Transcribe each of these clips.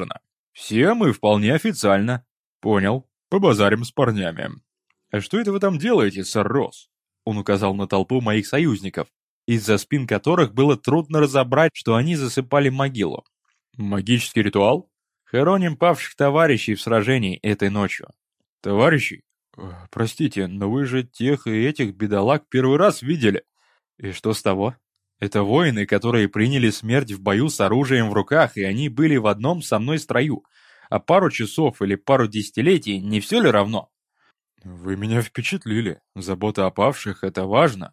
налажено. Все мы вполне официально. Понял. Побазарим с парнями. А что это вы там делаете, сэр Росс? Он указал на толпу моих союзников, из-за спин которых было трудно разобрать, что они засыпали могилу. Магический ритуал? Хороним павших товарищей в сражении этой ночью. Товарищей? Простите, но вы же тех и этих бедолаг первый раз видели. И что с того? Это воины, которые приняли смерть в бою с оружием в руках, и они были в одном со мной строю. А пару часов или пару десятилетий не все ли равно? Вы меня впечатлили. Забота о павших — это важно.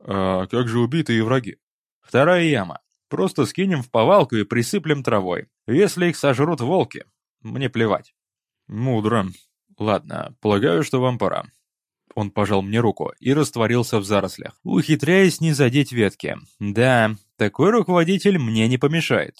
А как же убитые враги? Вторая яма. Просто скинем в повалку и присыплем травой. Если их сожрут волки, мне плевать. Мудро. Ладно, полагаю, что вам пора. Он пожал мне руку и растворился в зарослях, ухитряясь не задеть ветки. Да, такой руководитель мне не помешает.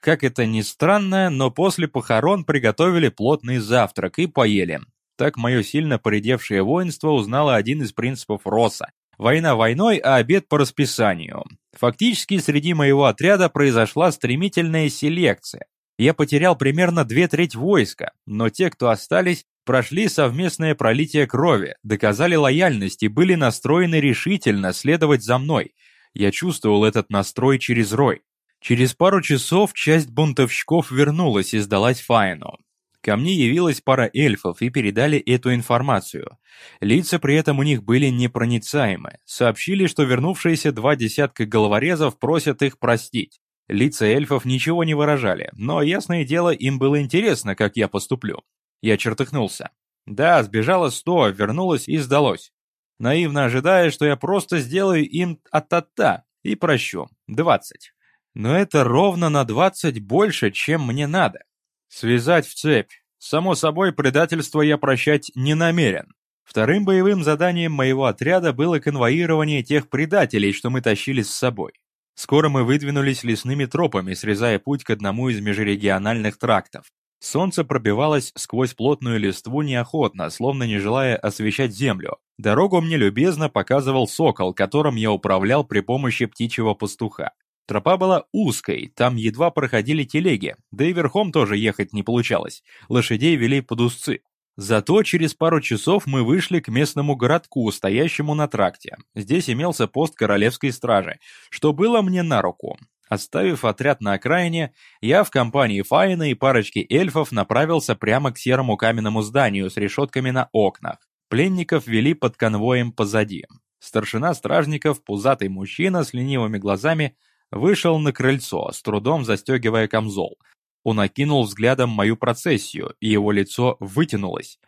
Как это ни странно, но после похорон приготовили плотный завтрак и поели. Так мое сильно поредевшее воинство узнало один из принципов Росса. Война войной, а обед по расписанию. Фактически среди моего отряда произошла стремительная селекция. Я потерял примерно две трети войска, но те, кто остались, прошли совместное пролитие крови, доказали лояльность и были настроены решительно следовать за мной. Я чувствовал этот настрой через рой. Через пару часов часть бунтовщиков вернулась и сдалась Файну. Ко мне явилась пара эльфов и передали эту информацию. Лица при этом у них были непроницаемы. Сообщили, что вернувшиеся два десятка головорезов просят их простить. Лица эльфов ничего не выражали, но, ясное дело, им было интересно, как я поступлю. Я чертыхнулся. Да, сбежало сто, вернулось и сдалось. Наивно ожидая, что я просто сделаю им а-та-та и прощу. Двадцать. Но это ровно на двадцать больше, чем мне надо. Связать в цепь. Само собой, предательство я прощать не намерен. Вторым боевым заданием моего отряда было конвоирование тех предателей, что мы тащили с собой. Скоро мы выдвинулись лесными тропами, срезая путь к одному из межрегиональных трактов. Солнце пробивалось сквозь плотную листву неохотно, словно не желая освещать землю. Дорогу мне любезно показывал сокол, которым я управлял при помощи птичьего пастуха. Тропа была узкой, там едва проходили телеги, да и верхом тоже ехать не получалось, лошадей вели под узцы. Зато через пару часов мы вышли к местному городку, стоящему на тракте. Здесь имелся пост королевской стражи, что было мне на руку. Оставив отряд на окраине, я в компании Фаина и парочки эльфов направился прямо к серому каменному зданию с решетками на окнах. Пленников вели под конвоем позади. Старшина стражников, пузатый мужчина с ленивыми глазами, вышел на крыльцо, с трудом застегивая камзол. Он окинул взглядом мою процессию, и его лицо вытянулось.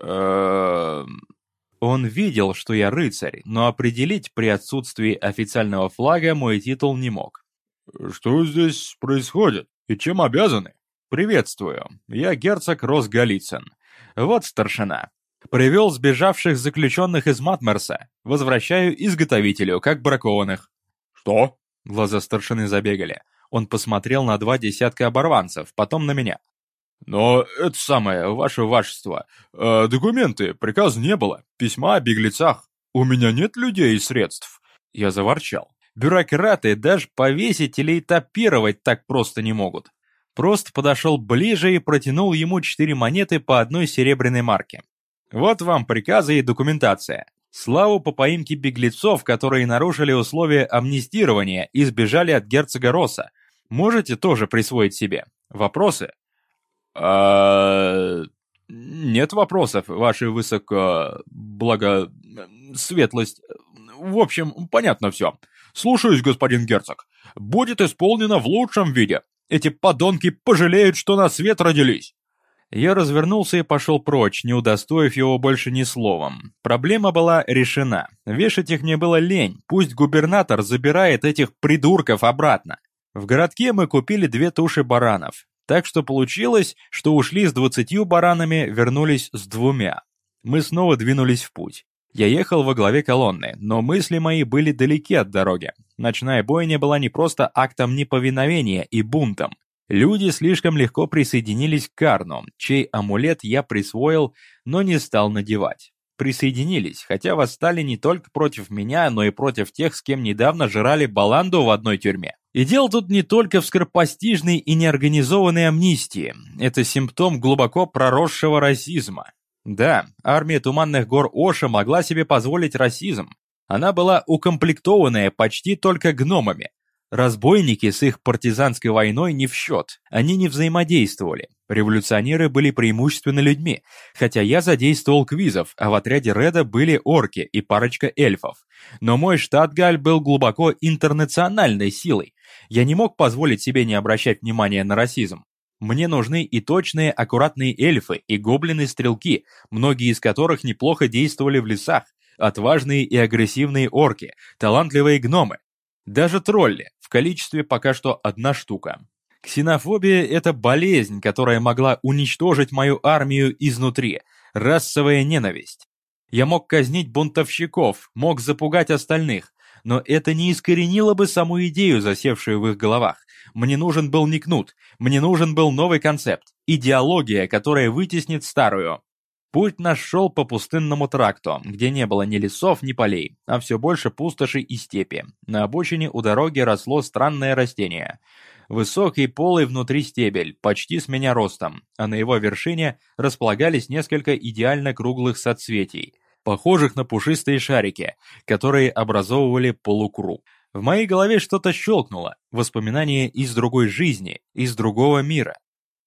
«Эм...» Он видел, что я рыцарь, но определить при отсутствии официального флага мой титул не мог. «Что здесь происходит? И чем обязаны?» «Приветствую. Я герцог Рос Голицын. Вот старшина. Привел сбежавших заключенных из Матмерса. Возвращаю изготовителю, как бракованных». «Что?» Глаза старшины забегали. Он посмотрел на два десятка оборванцев, потом на меня. «Но это самое, ваше вашество. Э, документы, приказ не было, письма о беглецах. У меня нет людей и средств». Я заворчал. Бюрократы даже повесить или этапировать так просто не могут. Просто подошел ближе и протянул ему четыре монеты по одной серебряной марке. Вот вам приказы и документация. Славу по поимке беглецов, которые нарушили условия амнистирования и сбежали от герцога Росса. Можете тоже присвоить себе. Вопросы? А... Нет вопросов, ваше высоко... благо... светлость. В общем, понятно все. «Слушаюсь, господин герцог. Будет исполнено в лучшем виде. Эти подонки пожалеют, что на свет родились». Я развернулся и пошел прочь, не удостоив его больше ни словом. Проблема была решена. Вешать их мне было лень, пусть губернатор забирает этих придурков обратно. В городке мы купили две туши баранов. Так что получилось, что ушли с двадцатью баранами, вернулись с двумя. Мы снова двинулись в путь. Я ехал во главе колонны, но мысли мои были далеки от дороги. Ночная бойня была не просто актом неповиновения и бунтом. Люди слишком легко присоединились к Карну, чей амулет я присвоил, но не стал надевать. Присоединились, хотя восстали не только против меня, но и против тех, с кем недавно жрали баланду в одной тюрьме. И дело тут не только в скоропостижной и неорганизованной амнистии. Это симптом глубоко проросшего расизма. Да, армия Туманных гор Оша могла себе позволить расизм. Она была укомплектованная почти только гномами. Разбойники с их партизанской войной не в счет, они не взаимодействовали. Революционеры были преимущественно людьми, хотя я задействовал квизов, а в отряде Реда были орки и парочка эльфов. Но мой штат Галь был глубоко интернациональной силой. Я не мог позволить себе не обращать внимания на расизм. Мне нужны и точные, аккуратные эльфы, и гоблины-стрелки, многие из которых неплохо действовали в лесах, отважные и агрессивные орки, талантливые гномы, даже тролли, в количестве пока что одна штука. Ксенофобия – это болезнь, которая могла уничтожить мою армию изнутри, расовая ненависть. Я мог казнить бунтовщиков, мог запугать остальных, но это не искоренило бы саму идею, засевшую в их головах. Мне нужен был не кнут, мне нужен был новый концепт, идеология, которая вытеснит старую. Путь наш шел по пустынному тракту, где не было ни лесов, ни полей, а все больше пустоши и степи. На обочине у дороги росло странное растение. Высокий полый внутри стебель, почти с меня ростом, а на его вершине располагались несколько идеально круглых соцветий, похожих на пушистые шарики, которые образовывали полукруг. В моей голове что-то щелкнуло, воспоминание из другой жизни, из другого мира.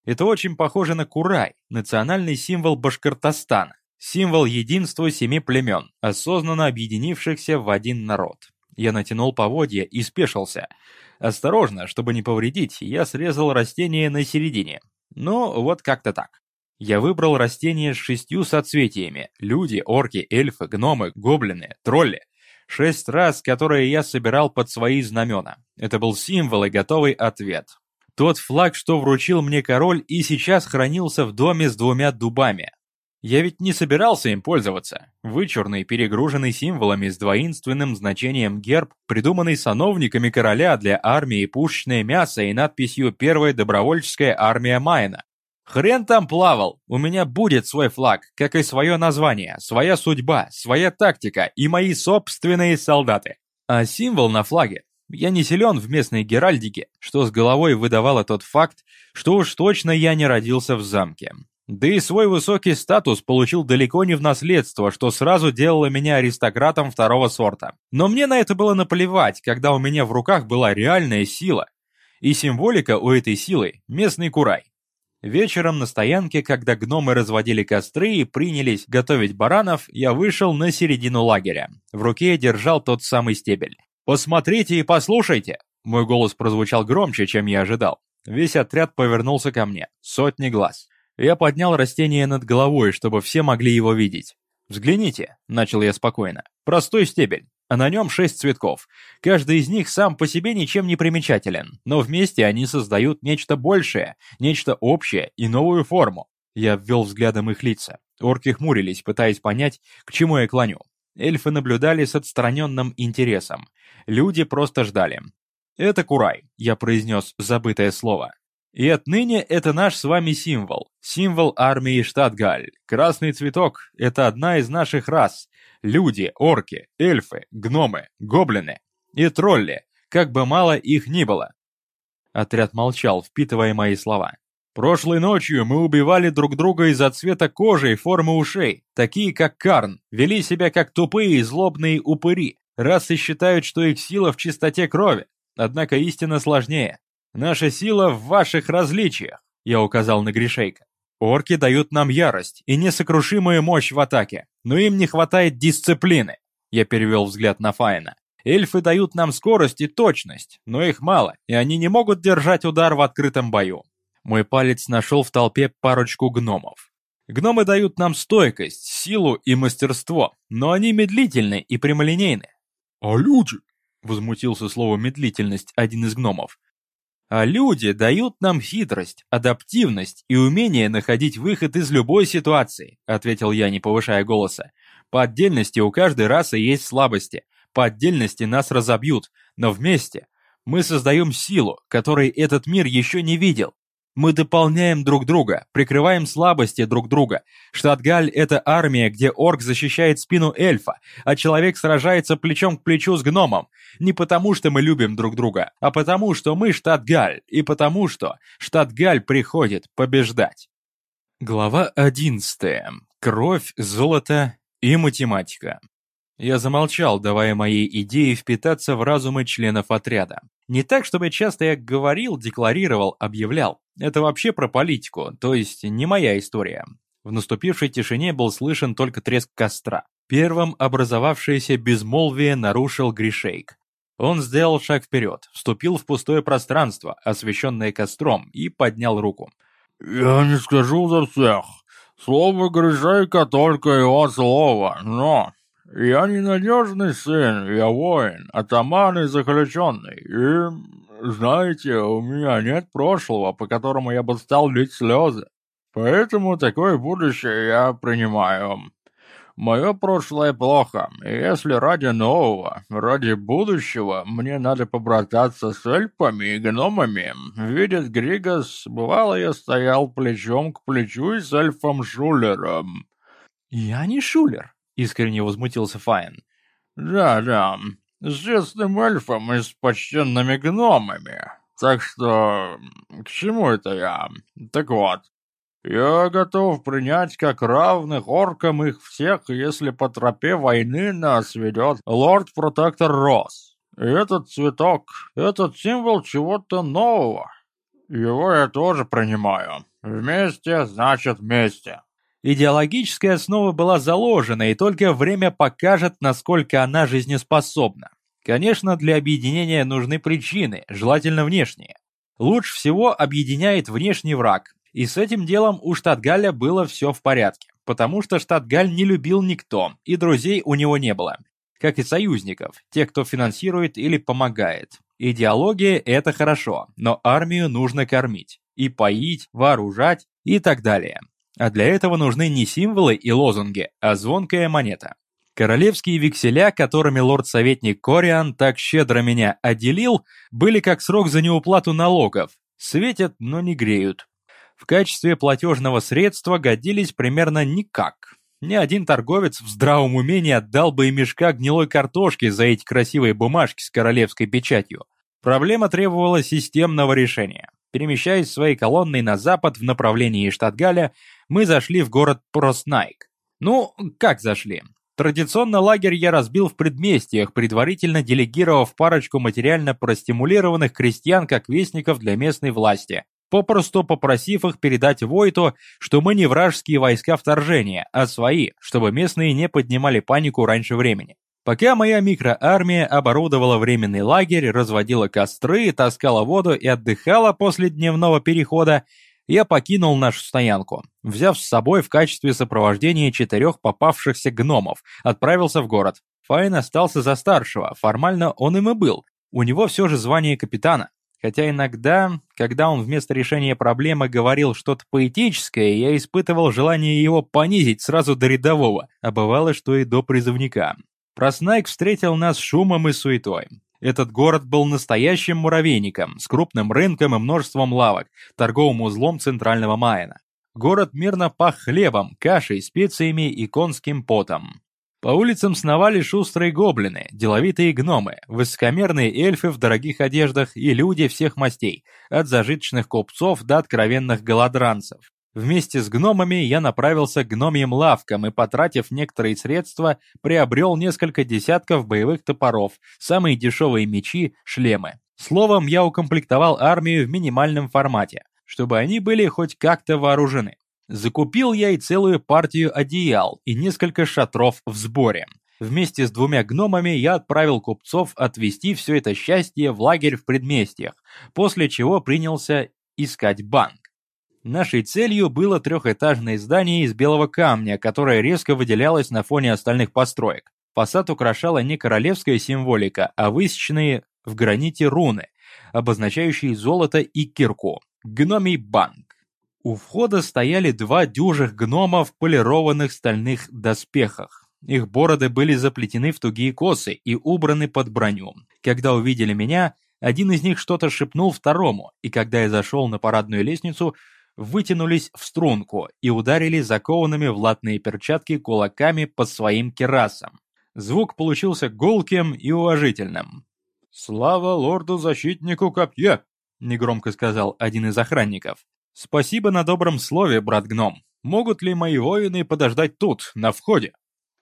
Это очень похоже на Курай, национальный символ Башкортостана, символ единства семи племен, осознанно объединившихся в один народ. Я натянул поводья и спешился. Осторожно, чтобы не повредить, я срезал растение на середине. Ну, вот как-то так. Я выбрал растение с шестью соцветиями. Люди, орки, эльфы, гномы, гоблины, тролли. Шесть раз, которые я собирал под свои знамена. Это был символ и готовый ответ. Тот флаг, что вручил мне король, и сейчас хранился в доме с двумя дубами. Я ведь не собирался им пользоваться. Вычурный, перегруженный символами с двоинственным значением герб, придуманный сановниками короля для армии пушечное мясо и надписью «Первая добровольческая армия Майна». Хрен там плавал, у меня будет свой флаг, как и свое название, своя судьба, своя тактика и мои собственные солдаты. А символ на флаге я не силен в местной геральдике, что с головой выдавало тот факт, что уж точно я не родился в замке. Да и свой высокий статус получил далеко не в наследство, что сразу делало меня аристократом второго сорта. Но мне на это было наплевать, когда у меня в руках была реальная сила. И символика у этой силы – местный курай. Вечером на стоянке, когда гномы разводили костры и принялись готовить баранов, я вышел на середину лагеря. В руке держал тот самый стебель. «Посмотрите и послушайте!» Мой голос прозвучал громче, чем я ожидал. Весь отряд повернулся ко мне. Сотни глаз. Я поднял растение над головой, чтобы все могли его видеть. «Взгляните», — начал я спокойно. «Простой стебель, а на нем шесть цветков. Каждый из них сам по себе ничем не примечателен, но вместе они создают нечто большее, нечто общее и новую форму». Я ввел взглядом их лица. Орки хмурились, пытаясь понять, к чему я клоню. Эльфы наблюдали с отстраненным интересом. Люди просто ждали. «Это Курай», — я произнес забытое слово. «И отныне это наш с вами символ. Символ армии Штатгаль. Красный цветок — это одна из наших рас. Люди, орки, эльфы, гномы, гоблины и тролли, как бы мало их ни было». Отряд молчал, впитывая мои слова. Прошлой ночью мы убивали друг друга из-за цвета кожи и формы ушей, такие как Карн, вели себя как тупые и злобные упыри, расы считают, что их сила в чистоте крови. Однако истина сложнее. Наша сила в ваших различиях, я указал на Гришейка. Орки дают нам ярость и несокрушимую мощь в атаке, но им не хватает дисциплины. Я перевел взгляд на Файна. Эльфы дают нам скорость и точность, но их мало, и они не могут держать удар в открытом бою. Мой палец нашел в толпе парочку гномов. Гномы дают нам стойкость, силу и мастерство, но они медлительны и прямолинейны. «А люди?» — возмутился слово «медлительность» один из гномов. «А люди дают нам хитрость, адаптивность и умение находить выход из любой ситуации», — ответил я, не повышая голоса. «По отдельности у каждой расы есть слабости, по отдельности нас разобьют, но вместе мы создаем силу, которой этот мир еще не видел. Мы дополняем друг друга, прикрываем слабости друг друга. Штатгаль — это армия, где орк защищает спину эльфа, а человек сражается плечом к плечу с гномом. Не потому, что мы любим друг друга, а потому, что мы Штатгаль, и потому, что Штатгаль приходит побеждать. Глава одиннадцатая. Кровь, золото и математика. Я замолчал, давая моей идее впитаться в разумы членов отряда. Не так, чтобы часто я говорил, декларировал, объявлял. Это вообще про политику, то есть не моя история. В наступившей тишине был слышен только треск костра. Первым образовавшееся безмолвие нарушил Гришейк. Он сделал шаг вперед, вступил в пустое пространство, освещенное костром, и поднял руку. «Я не скажу за всех. Слово Гришейка только его слово, но я ненадежный сын, я воин, атаман и заключенный, и, знаете, у меня нет прошлого, по которому я бы стал лить слезы. Поэтому такое будущее я принимаю. Мое прошлое плохо, и если ради нового, ради будущего, мне надо побрататься с эльпами и гномами, видит Григас, бывало я стоял плечом к плечу с эльфом Шулером. «Я не Шулер», Искренне возмутился Файн. «Да-да, с честным эльфом и с почтенными гномами. Так что... к чему это я? Так вот, я готов принять как равных оркам их всех, если по тропе войны нас ведет лорд-протектор Росс. И этот цветок, этот символ чего-то нового. Его я тоже принимаю. Вместе значит вместе. Идеологическая основа была заложена, и только время покажет, насколько она жизнеспособна. Конечно, для объединения нужны причины, желательно внешние. Лучше всего объединяет внешний враг, и с этим делом у Штатгаля было все в порядке, потому что Штатгаль не любил никто, и друзей у него не было, как и союзников, тех, кто финансирует или помогает. Идеология – это хорошо, но армию нужно кормить, и поить, вооружать и так далее. А для этого нужны не символы и лозунги, а звонкая монета. Королевские векселя, которыми лорд-советник Кориан так щедро меня отделил, были как срок за неуплату налогов. Светят, но не греют. В качестве платежного средства годились примерно никак. Ни один торговец в здравом уме отдал бы и мешка гнилой картошки за эти красивые бумажки с королевской печатью. Проблема требовала системного решения. Перемещаясь своей колонной на запад в направлении Штатгаля, мы зашли в город Проснайк. Ну, как зашли? Традиционно лагерь я разбил в предместьях, предварительно делегировав парочку материально простимулированных крестьян как вестников для местной власти, попросту попросив их передать Войту, что мы не вражеские войска вторжения, а свои, чтобы местные не поднимали панику раньше времени. Пока моя микроармия оборудовала временный лагерь, разводила костры, таскала воду и отдыхала после дневного перехода, я покинул нашу стоянку. Взяв с собой в качестве сопровождения четырех попавшихся гномов, отправился в город. Файн остался за старшего, формально он им и был. У него все же звание капитана. Хотя иногда, когда он вместо решения проблемы говорил что-то поэтическое, я испытывал желание его понизить сразу до рядового, а бывало, что и до призывника. Проснайк встретил нас шумом и суетой. Этот город был настоящим муравейником, с крупным рынком и множеством лавок, торговым узлом центрального Майена. Город мирно пах хлебом, кашей, специями и конским потом. По улицам сновали шустрые гоблины, деловитые гномы, высокомерные эльфы в дорогих одеждах и люди всех мастей, от зажиточных купцов до откровенных голодранцев. Вместе с гномами я направился к гномьим лавкам и, потратив некоторые средства, приобрел несколько десятков боевых топоров, самые дешевые мечи, шлемы. Словом, я укомплектовал армию в минимальном формате, чтобы они были хоть как-то вооружены. Закупил я и целую партию одеял и несколько шатров в сборе. Вместе с двумя гномами я отправил купцов отвезти все это счастье в лагерь в предместьях, после чего принялся искать банк. Нашей целью было трехэтажное здание из белого камня, которое резко выделялось на фоне остальных построек. Фасад украшала не королевская символика, а высеченные в граните руны, обозначающие золото и кирку. Гномий банк. У входа стояли два дюжих гнома в полированных стальных доспехах. Их бороды были заплетены в тугие косы и убраны под броню. Когда увидели меня, Один из них что-то шепнул второму, и когда я зашел на парадную лестницу, вытянулись в струнку и ударили закованными в латные перчатки кулаками по своим керасам. Звук получился гулким и уважительным. «Слава лорду-защитнику копья!» — негромко сказал один из охранников. «Спасибо на добром слове, брат-гном. Могут ли мои воины подождать тут, на входе?»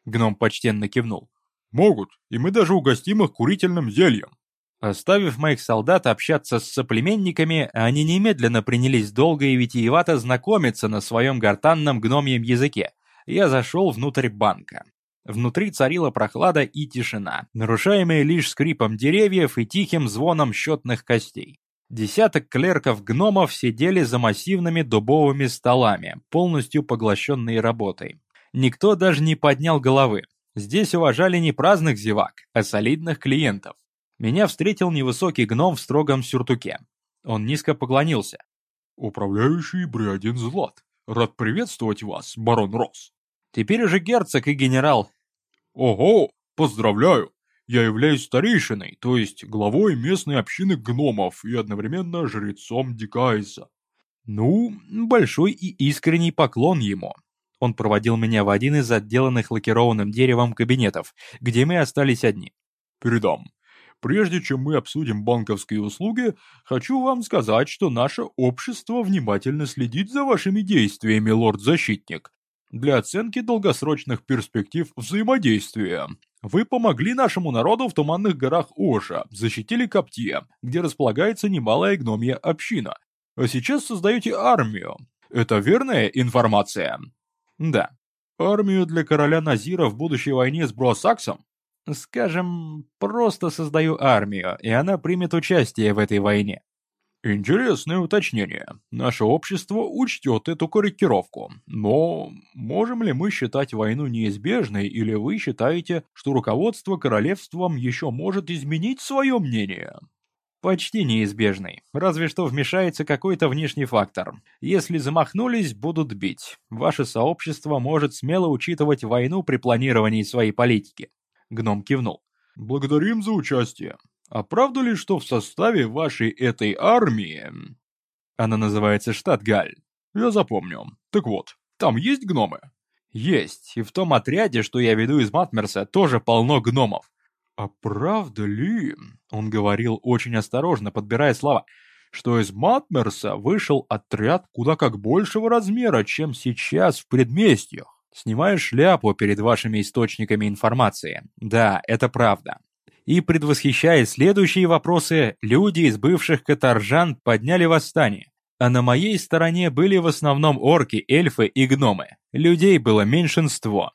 Гном почтенно кивнул. «Могут, и мы даже угостим их курительным зельем». Оставив моих солдат общаться с соплеменниками, они немедленно принялись долго и витиевато знакомиться на своем гортанном гномьем языке. Я зашел внутрь банка. Внутри царила прохлада и тишина, нарушаемые лишь скрипом деревьев и тихим звоном счетных костей. Десяток клерков-гномов сидели за массивными дубовыми столами, полностью поглощенные работой. Никто даже не поднял головы. Здесь уважали не праздных зевак, а солидных клиентов. Меня встретил невысокий гном в строгом сюртуке. Он низко поклонился. «Управляющий Бриадин Злат, рад приветствовать вас, барон Росс». «Теперь уже герцог и генерал». «Ого, поздравляю! Я являюсь старейшиной, то есть главой местной общины гномов и одновременно жрецом Дикайса». «Ну, большой и искренний поклон ему». Он проводил меня в один из отделанных лакированным деревом кабинетов, где мы остались одни. «Передам. Прежде чем мы обсудим банковские услуги, хочу вам сказать, что наше общество внимательно следит за вашими действиями, лорд-защитник. Для оценки долгосрочных перспектив взаимодействия. Вы помогли нашему народу в туманных горах Оша, защитили Коптье, где располагается немалая гномья община. А сейчас создаете армию. Это верная информация? Да. Армию для короля Назира в будущей войне с Бруасаксом? Скажем, просто создаю армию, и она примет участие в этой войне. Интересное уточнение. Наше общество учтет эту корректировку. Но можем ли мы считать войну неизбежной, или вы считаете, что руководство королевством еще может изменить свое мнение? Почти неизбежный, разве что вмешается какой-то внешний фактор. Если замахнулись, будут бить. Ваше сообщество может смело учитывать войну при планировании своей политики. Гном кивнул. «Благодарим за участие. А правда ли, что в составе вашей этой армии...» Она называется Штатгаль. Я запомню. Так вот, там есть гномы? Есть, и в том отряде, что я веду из Матмерса, тоже полно гномов. А правда ли, он говорил очень осторожно, подбирая слова, что из Матмерса вышел отряд куда как большего размера, чем сейчас в предместьях? Снимаю шляпу перед вашими источниками информации. Да, это правда. И предвосхищая следующие вопросы, люди из бывших каторжан подняли восстание. А на моей стороне были в основном орки, эльфы и гномы. Людей было меньшинство.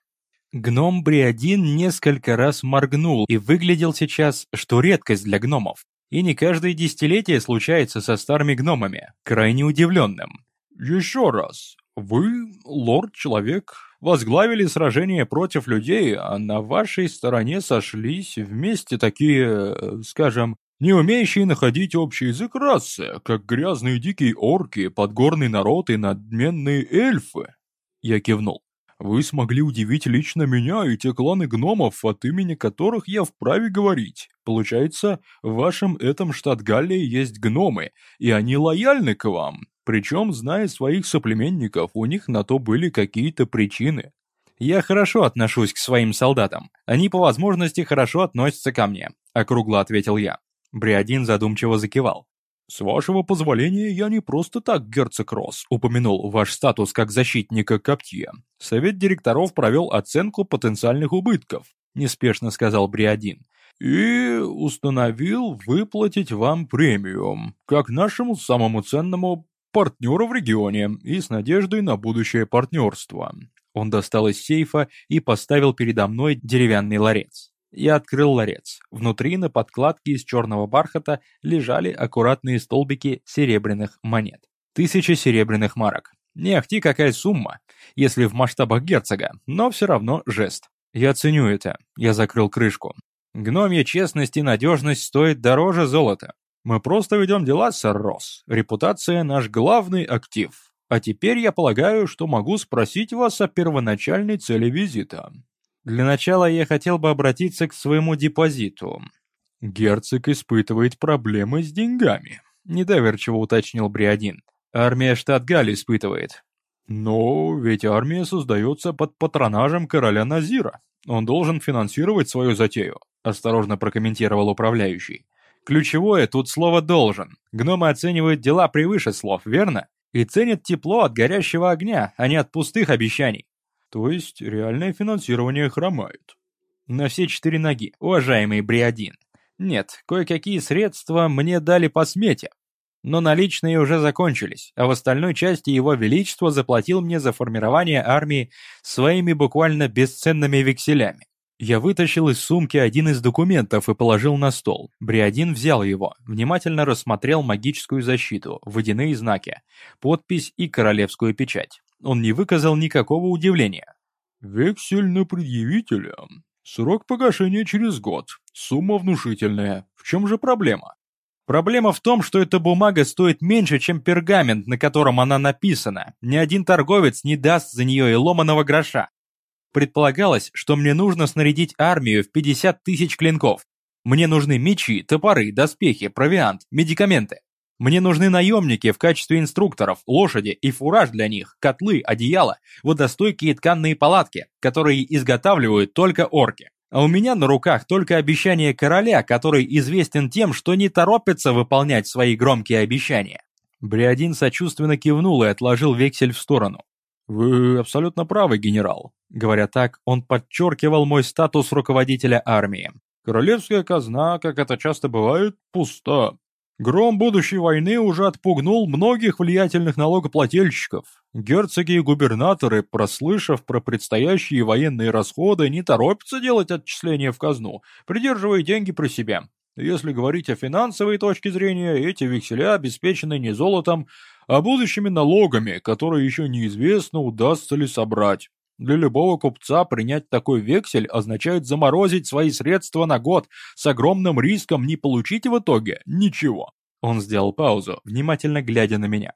Гном Бриадин несколько раз моргнул и выглядел сейчас, что редкость для гномов. И не каждое десятилетие случается со старыми гномами, крайне удивленным. «Еще раз, вы, лорд-человек, возглавили сражение против людей, а на вашей стороне сошлись вместе такие, скажем, не умеющие находить общий язык расы, как грязные дикие орки, подгорный народ и надменные эльфы. Я кивнул. Вы смогли удивить лично меня и те кланы гномов, от имени которых я вправе говорить. Получается, в вашем этом штат-галле есть гномы, и они лояльны к вам. Причем, зная своих соплеменников, у них на то были какие-то причины. Я хорошо отношусь к своим солдатам. Они по возможности хорошо относятся ко мне, округло ответил я. Бриадин задумчиво закивал. «С вашего позволения, я не просто так, герцог Росс, упомянул ваш статус как защитника Коптье. Совет директоров провел оценку потенциальных убытков», — неспешно сказал Бриадин. «И установил выплатить вам премию, как нашему самому ценному партнера в регионе и с надеждой на будущее партнерство. Он достал из сейфа и поставил передо мной деревянный ларец. Я открыл ларец. Внутри на подкладке из черного бархата лежали аккуратные столбики серебряных монет. Тысяча серебряных марок. Не ахти какая сумма, если в масштабах герцога, но все равно жест. Я ценю это. Я закрыл крышку. Гномья честность и надежность стоит дороже золота. Мы просто ведем дела, сэр Росс. Репутация — наш главный актив. А теперь я полагаю, что могу спросить вас о первоначальной цели визита. Для начала я хотел бы обратиться к своему депозиту. Герцог испытывает проблемы с деньгами, недоверчиво уточнил Бриадин. Армия штат Галь испытывает. Но ведь армия создается под патронажем короля Назира. Он должен финансировать свою затею, осторожно прокомментировал управляющий. Ключевое тут слово «должен». Гномы оценивают дела превыше слов, верно? И ценят тепло от горящего огня, а не от пустых обещаний. То есть реальное финансирование хромает. На все четыре ноги, уважаемый Бриадин. Нет, кое-какие средства мне дали по смете. Но наличные уже закончились, а в остальной части его величество заплатил мне за формирование армии своими буквально бесценными векселями. Я вытащил из сумки один из документов и положил на стол. Бриадин взял его, внимательно рассмотрел магическую защиту, водяные знаки, подпись и королевскую печать. Он не выказал никакого удивления. «Вексель на предъявителя. Срок погашения через год. Сумма внушительная. В чем же проблема?» Проблема в том, что эта бумага стоит меньше, чем пергамент, на котором она написана. Ни один торговец не даст за нее и ломаного гроша. Предполагалось, что мне нужно снарядить армию в 50 тысяч клинков. Мне нужны мечи, топоры, доспехи, провиант, медикаменты. Мне нужны наемники в качестве инструкторов, лошади и фураж для них, котлы, одеяла, водостойкие тканные палатки, которые изготавливают только орки. А у меня на руках только обещание короля, который известен тем, что не торопится выполнять свои громкие обещания. Бриадин сочувственно кивнул и отложил вексель в сторону. «Вы абсолютно правы, генерал». Говоря так, он подчеркивал мой статус руководителя армии. «Королевская казна, как это часто бывает, пуста. Гром будущей войны уже отпугнул многих влиятельных налогоплательщиков. Герцоги и губернаторы, прослышав про предстоящие военные расходы, не торопятся делать отчисления в казну, придерживая деньги при себе. Если говорить о финансовой точке зрения, эти векселя обеспечены не золотом, а будущими налогами, которые еще неизвестно, удастся ли собрать. Для любого купца принять такой вексель означает заморозить свои средства на год с огромным риском не получить в итоге ничего. Он сделал паузу, внимательно глядя на меня.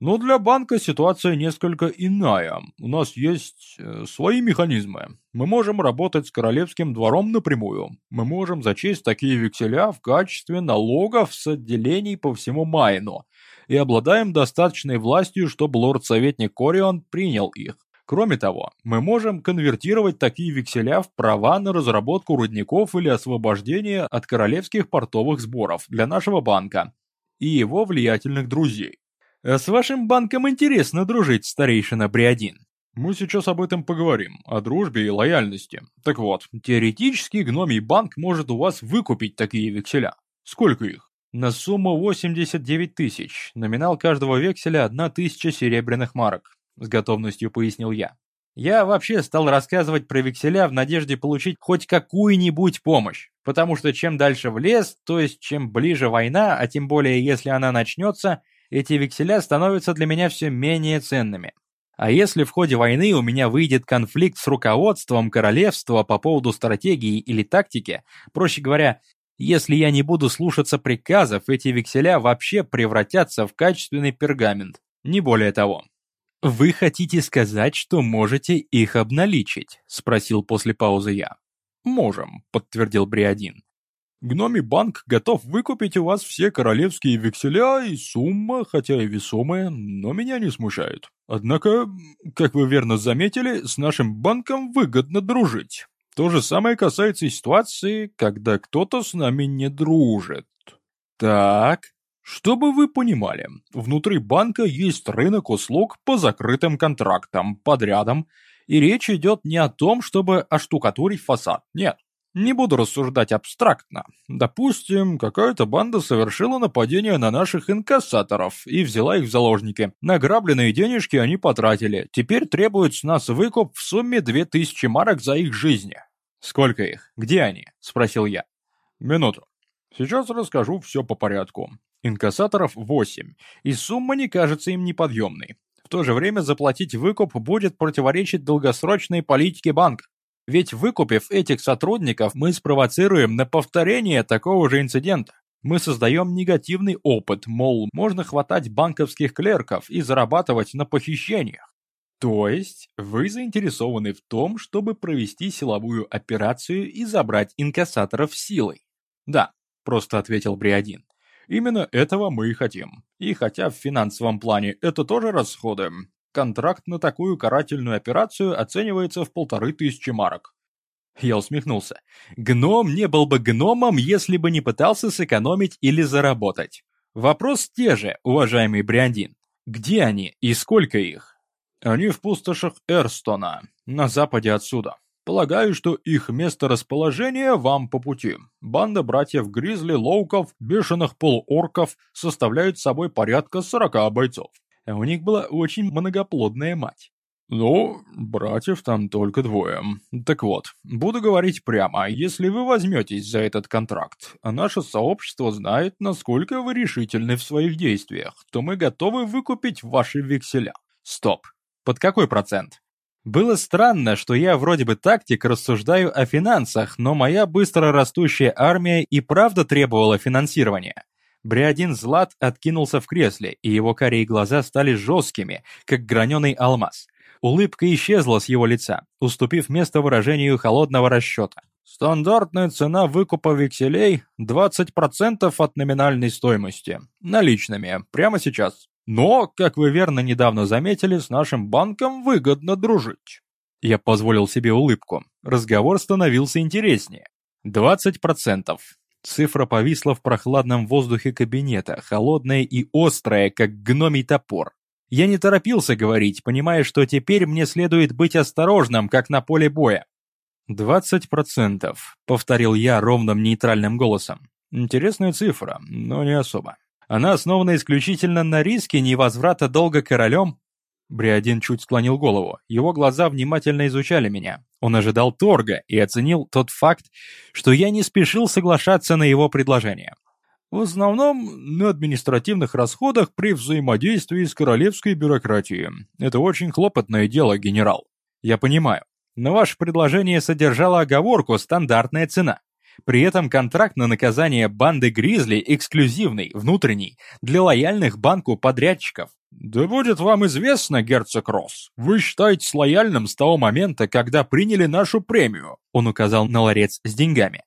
Но для банка ситуация несколько иная. У нас есть э, свои механизмы. Мы можем работать с королевским двором напрямую. Мы можем зачесть такие векселя в качестве налогов с отделений по всему Майну и обладаем достаточной властью, чтобы лорд-советник Корион принял их. Кроме того, мы можем конвертировать такие векселя в права на разработку рудников или освобождение от королевских портовых сборов для нашего банка и его влиятельных друзей. А с вашим банком интересно дружить, старейшина Бриадин. Мы сейчас об этом поговорим, о дружбе и лояльности. Так вот, теоретически гномий банк может у вас выкупить такие векселя. Сколько их? На сумму 89 тысяч. Номинал каждого векселя 1 тысяча серебряных марок. С готовностью пояснил я. Я вообще стал рассказывать про векселя в надежде получить хоть какую-нибудь помощь. Потому что чем дальше в лес, то есть чем ближе война, а тем более если она начнется, эти векселя становятся для меня все менее ценными. А если в ходе войны у меня выйдет конфликт с руководством королевства по поводу стратегии или тактики, проще говоря, если я не буду слушаться приказов, эти векселя вообще превратятся в качественный пергамент. Не более того. «Вы хотите сказать, что можете их обналичить?» – спросил после паузы я. «Можем», – подтвердил Бриадин. «Гномий банк готов выкупить у вас все королевские векселя, и сумма, хотя и весомая, но меня не смущает. Однако, как вы верно заметили, с нашим банком выгодно дружить. То же самое касается и ситуации, когда кто-то с нами не дружит. Так, чтобы вы понимали, внутри банка есть рынок услуг по закрытым контрактам, подрядам, и речь идет не о том, чтобы оштукатурить фасад, нет. Не буду рассуждать абстрактно. Допустим, какая-то банда совершила нападение на наших инкассаторов и взяла их в заложники. Награбленные денежки они потратили. Теперь требуют с нас выкуп в сумме 2000 марок за их жизни. «Сколько их? Где они?» – спросил я. «Минуту. Сейчас расскажу все по порядку. Инкассаторов 8, и сумма не кажется им неподъемной. В то же время заплатить выкуп будет противоречить долгосрочной политике банка. Ведь выкупив этих сотрудников, мы спровоцируем на повторение такого же инцидента. Мы создаем негативный опыт, мол, можно хватать банковских клерков и зарабатывать на похищениях. То есть вы заинтересованы в том, чтобы провести силовую операцию и забрать инкассаторов силой? Да. просто ответил Бриадин. Именно этого мы и хотим. И хотя в финансовом плане это тоже расходы, контракт на такую карательную операцию оценивается в полторы тысячи марок. Я усмехнулся. Гном не был бы гномом, если бы не пытался сэкономить или заработать. Вопрос те же, уважаемый Бриандин. Где они и сколько их? Они в пустошах Эрстона, на западе отсюда. Полагаю, что их месторасположение вам по пути. Банда братьев Гризли, Лоуков, бешеных полуорков составляет собой порядка сорока бойцов. А у них была очень многоплодная мать. «Ну, братьев там только двое. Так вот, буду говорить прямо, если вы возьметесь за этот контракт, а наше сообщество знает, насколько вы решительны в своих действиях, то мы готовы выкупить ваши векселя». Стоп. Под какой процент? Было странно, что я вроде бы тактик рассуждаю о финансах, но моя быстро растущая армия и правда требовала финансирования. Бриадин Злат откинулся в кресле, и его карие глаза стали жесткими, как граненый алмаз. Улыбка исчезла с его лица, уступив место выражению холодного расчета. Стандартная цена выкупа векселей – 20% от номинальной стоимости. Наличными, прямо сейчас. Но, как вы верно недавно заметили, с нашим банком выгодно дружить. Я позволил себе улыбку. Разговор становился интереснее. 20%. Цифра повисла в прохладном воздухе кабинета, холодная и острая, как гномий топор. Я не торопился говорить, понимая, что теперь мне следует быть осторожным, как на поле боя. «Двадцать процентов», — повторил я ровным нейтральным голосом. Интересная цифра, но не особо. Она основана исключительно на риске невозврата долга королем. Бриадин чуть склонил голову. Его глаза внимательно изучали меня. Он ожидал торга и оценил тот факт, что я не спешил соглашаться на его предложение. В основном на административных расходах при взаимодействии с королевской бюрократией. Это очень хлопотное дело, генерал. Я понимаю. Но ваше предложение содержало оговорку «стандартная цена». При этом контракт на наказание банды Гризли эксклюзивный, внутренний, для лояльных банку подрядчиков. «Да будет вам известно, герцог Росс, вы считаетесь лояльным с того момента, когда приняли нашу премию», он указал на ларец с деньгами.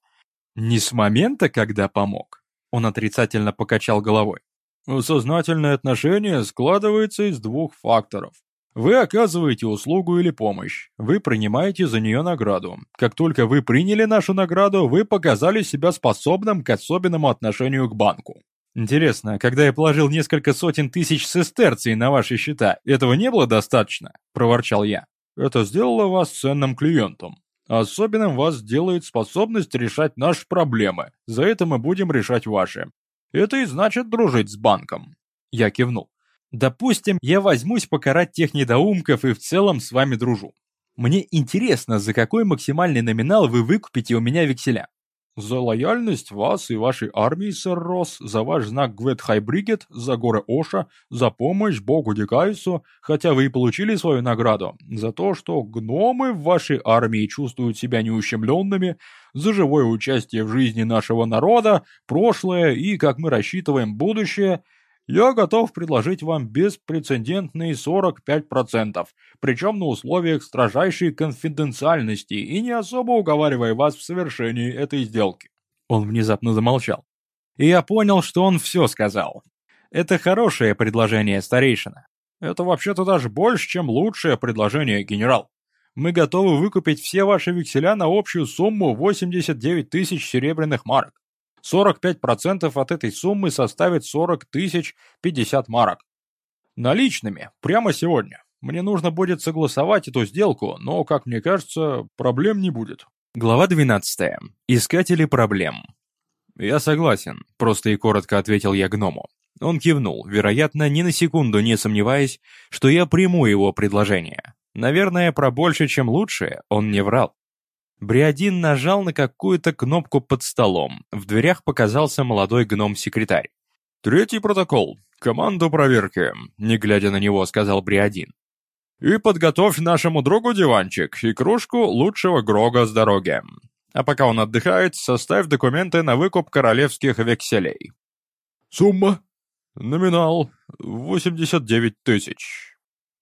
«Не с момента, когда помог». Он отрицательно покачал головой. Сознательное отношение складывается из двух факторов. Вы оказываете услугу или помощь, вы принимаете за нее награду. Как только вы приняли нашу награду, вы показали себя способным к особенному отношению к банку. Интересно, когда я положил несколько сотен тысяч сестерций на ваши счета, этого не было достаточно? Проворчал я. Это сделало вас ценным клиентом. Особенным вас делает способность решать наши проблемы. За это мы будем решать ваши. Это и значит дружить с банком. Я кивнул. Допустим, я возьмусь покарать тех недоумков и в целом с вами дружу. Мне интересно, за какой максимальный номинал вы выкупите у меня векселя. За лояльность вас и вашей армии, сэр Росс, за ваш знак Гвет Хайбригет, за горы Оша, за помощь богу Дикайсу, хотя вы и получили свою награду, за то, что гномы в вашей армии чувствуют себя неущемленными, за живое участие в жизни нашего народа, прошлое и, как мы рассчитываем, будущее – я готов предложить вам беспрецедентные 45%, причем на условиях строжайшей конфиденциальности и не особо уговаривая вас в совершении этой сделки». Он внезапно замолчал. И я понял, что он все сказал. Это хорошее предложение, старейшина. Это вообще-то даже больше, чем лучшее предложение, генерал. Мы готовы выкупить все ваши векселя на общую сумму 89 тысяч серебряных марок. 45% от этой суммы составит 40 тысяч 50 марок. Наличными, прямо сегодня. Мне нужно будет согласовать эту сделку, но, как мне кажется, проблем не будет. Глава 12. Искатели проблем. «Я согласен», — просто и коротко ответил я гному. Он кивнул, вероятно, ни на секунду не сомневаясь, что я приму его предложение. Наверное, про больше, чем лучшее он не врал. Бриадин нажал на какую-то кнопку под столом. В дверях показался молодой гном-секретарь. «Третий протокол. Команду проверки», — не глядя на него, сказал Бриадин. «И подготовь нашему другу диванчик и кружку лучшего Грога с дороги. А пока он отдыхает, составь документы на выкуп королевских векселей». «Сумма?» «Номинал. 89 тысяч».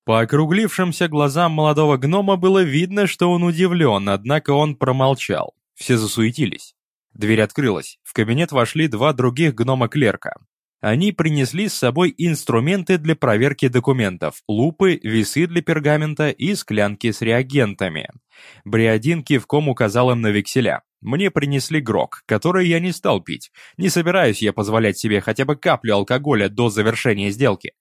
По округлившимся глазам молодого гнома было видно, что он удивлен, однако он промолчал. Все засуетились. Дверь открылась. В кабинет вошли два других гнома-клерка. Они принесли с собой инструменты для проверки документов, лупы, весы для пергамента и склянки с реагентами. Бриадин кивком указал им на векселя. Мне принесли грок, который я не стал пить. Не собираюсь я позволять себе хотя бы каплю алкоголя до завершения сделки.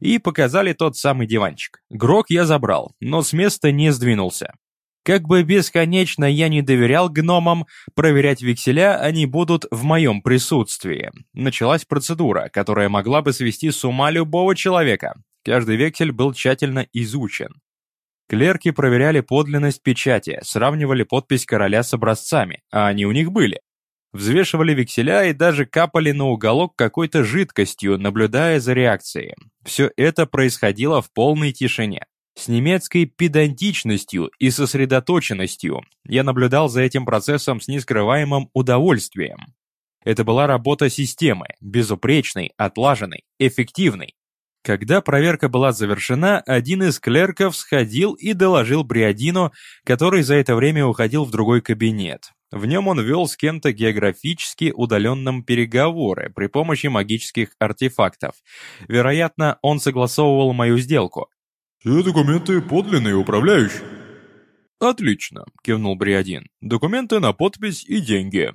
И показали тот самый диванчик. Грок я забрал, но с места не сдвинулся. Как бы бесконечно я не доверял гномам, проверять векселя они будут в моем присутствии. Началась процедура, которая могла бы свести с ума любого человека. Каждый вексель был тщательно изучен. Клерки проверяли подлинность печати, сравнивали подпись короля с образцами, а они у них были. Взвешивали векселя и даже капали на уголок какой-то жидкостью, наблюдая за реакцией. Все это происходило в полной тишине. С немецкой педантичностью и сосредоточенностью я наблюдал за этим процессом с нескрываемым удовольствием. Это была работа системы, безупречной, отлаженной, эффективной. Когда проверка была завершена, один из клерков сходил и доложил Бриадину, который за это время уходил в другой кабинет. В нем он вел с кем-то географически удаленным переговоры при помощи магических артефактов. Вероятно, он согласовывал мою сделку. «Все документы подлинные, управляющий». «Отлично», — кивнул Бриадин. «Документы на подпись и деньги».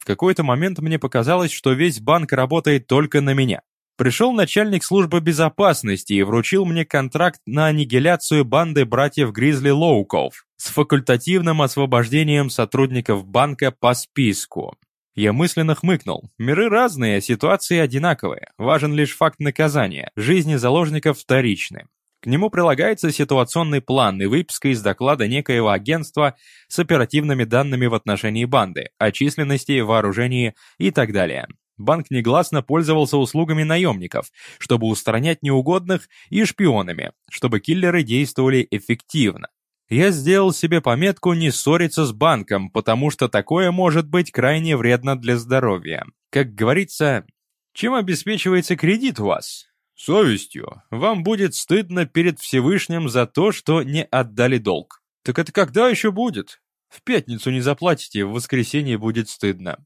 В какой-то момент мне показалось, что весь банк работает только на меня. Пришел начальник службы безопасности и вручил мне контракт на аннигиляцию банды братьев Гризли Лоуков с факультативным освобождением сотрудников банка по списку. Я мысленно хмыкнул. Миры разные, ситуации одинаковые. Важен лишь факт наказания. Жизни заложников вторичны. К нему прилагается ситуационный план и выписка из доклада некоего агентства с оперативными данными в отношении банды, о численности, вооружении и так далее. Банк негласно пользовался услугами наемников, чтобы устранять неугодных и шпионами, чтобы киллеры действовали эффективно. Я сделал себе пометку не ссориться с банком, потому что такое может быть крайне вредно для здоровья. Как говорится, чем обеспечивается кредит у вас? Совестью. Вам будет стыдно перед Всевышним за то, что не отдали долг. Так это когда еще будет? В пятницу не заплатите, в воскресенье будет стыдно.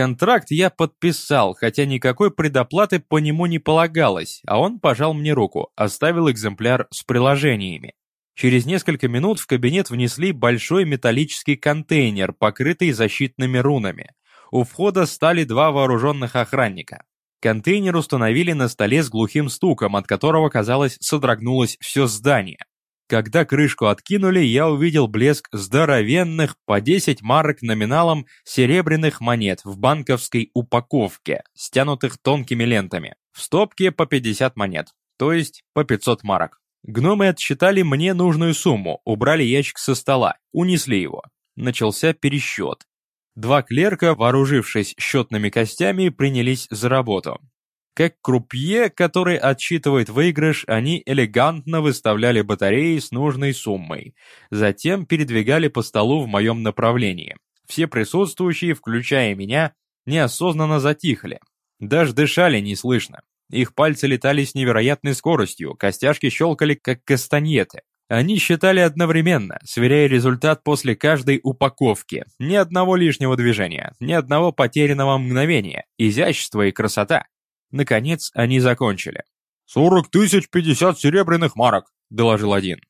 Контракт я подписал, хотя никакой предоплаты по нему не полагалось, а он пожал мне руку, оставил экземпляр с приложениями. Через несколько минут в кабинет внесли большой металлический контейнер, покрытый защитными рунами. У входа стали два вооруженных охранника. Контейнер установили на столе с глухим стуком, от которого, казалось, содрогнулось все здание. Когда крышку откинули, я увидел блеск здоровенных по 10 марок номиналом серебряных монет в банковской упаковке, стянутых тонкими лентами. В стопке по 50 монет, то есть по 500 марок. Гномы отсчитали мне нужную сумму, убрали ящик со стола, унесли его. Начался пересчет. Два клерка, вооружившись счетными костями, принялись за работу. Как крупье, который отсчитывает выигрыш, они элегантно выставляли батареи с нужной суммой. Затем передвигали по столу в моем направлении. Все присутствующие, включая меня, неосознанно затихли. Даже дышали не слышно. Их пальцы летали с невероятной скоростью, костяшки щелкали, как кастаньеты. Они считали одновременно, сверяя результат после каждой упаковки. Ни одного лишнего движения, ни одного потерянного мгновения, изящество и красота. Наконец, они закончили. «Сорок тысяч пятьдесят серебряных марок», — доложил один.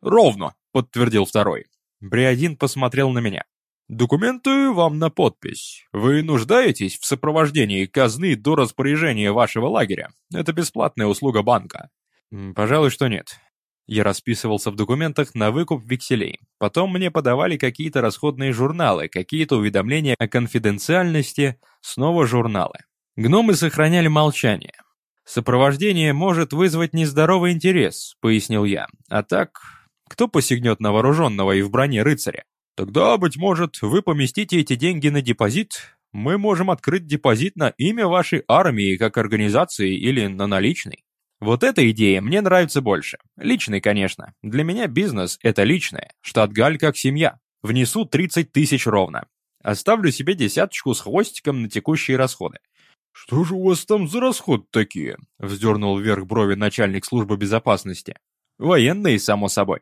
«Ровно», — подтвердил второй. Бриадин посмотрел на меня. «Документы вам на подпись. Вы нуждаетесь в сопровождении казны до распоряжения вашего лагеря? Это бесплатная услуга банка». «Пожалуй, что нет. Я расписывался в документах на выкуп векселей. Потом мне подавали какие-то расходные журналы, какие-то уведомления о конфиденциальности, снова журналы. Гномы сохраняли молчание. «Сопровождение может вызвать нездоровый интерес», — пояснил я. «А так, кто посягнет на вооруженного и в броне рыцаря? Тогда, быть может, вы поместите эти деньги на депозит? Мы можем открыть депозит на имя вашей армии как организации или на наличный». Вот эта идея мне нравится больше. Личный, конечно. Для меня бизнес – это личное. Штат Галь как семья. Внесу 30 тысяч ровно. Оставлю себе десяточку с хвостиком на текущие расходы. «Что же у вас там за расход такие?» – вздернул вверх брови начальник службы безопасности. «Военные, само собой».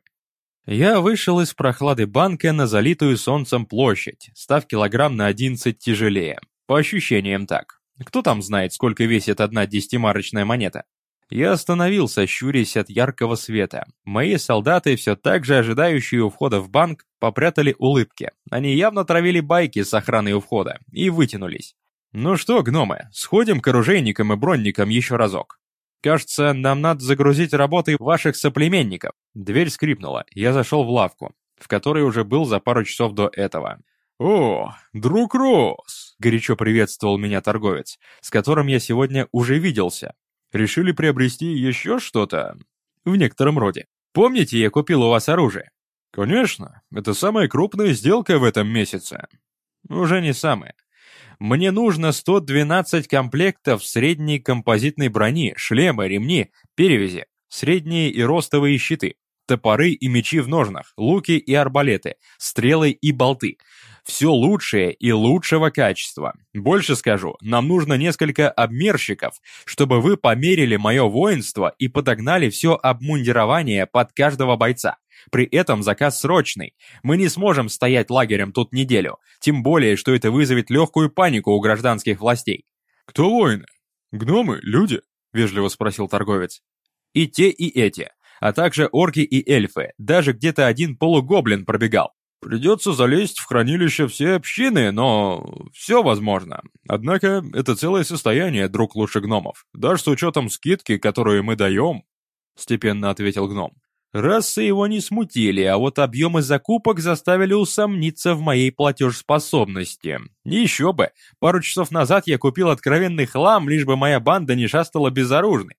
Я вышел из прохлады банка на залитую солнцем площадь, став килограмм на 11 тяжелее. По ощущениям так. Кто там знает, сколько весит одна десятимарочная монета? Я остановился, щурясь от яркого света. Мои солдаты, все так же ожидающие у входа в банк, попрятали улыбки. Они явно травили байки с охраной у входа и вытянулись. «Ну что, гномы, сходим к оружейникам и бронникам еще разок. Кажется, нам надо загрузить работой ваших соплеменников». Дверь скрипнула, я зашел в лавку, в которой уже был за пару часов до этого. «О, друг Рос!» — горячо приветствовал меня торговец, с которым я сегодня уже виделся. «Решили приобрести еще что-то?» «В некотором роде. Помните, я купил у вас оружие?» «Конечно, это самая крупная сделка в этом месяце». «Уже не самая. Мне нужно 112 комплектов средней композитной брони, шлемы, ремни, перевязи, средние и ростовые щиты, топоры и мечи в ножнах, луки и арбалеты, стрелы и болты. Все лучшее и лучшего качества. Больше скажу, нам нужно несколько обмерщиков, чтобы вы померили мое воинство и подогнали все обмундирование под каждого бойца. При этом заказ срочный. Мы не сможем стоять лагерем тут неделю, тем более, что это вызовет легкую панику у гражданских властей. «Кто воины? Гномы? Люди?» — вежливо спросил торговец. «И те, и эти, а также орки и эльфы, даже где-то один полугоблин пробегал. Придется залезть в хранилище всей общины, но все возможно. Однако это целое состояние, друг лучше гномов. Даже с учетом скидки, которую мы даем, — степенно ответил гном. Расы его не смутили, а вот объемы закупок заставили усомниться в моей платежеспособности. Еще бы, пару часов назад я купил откровенный хлам, лишь бы моя банда не шастала безоружной.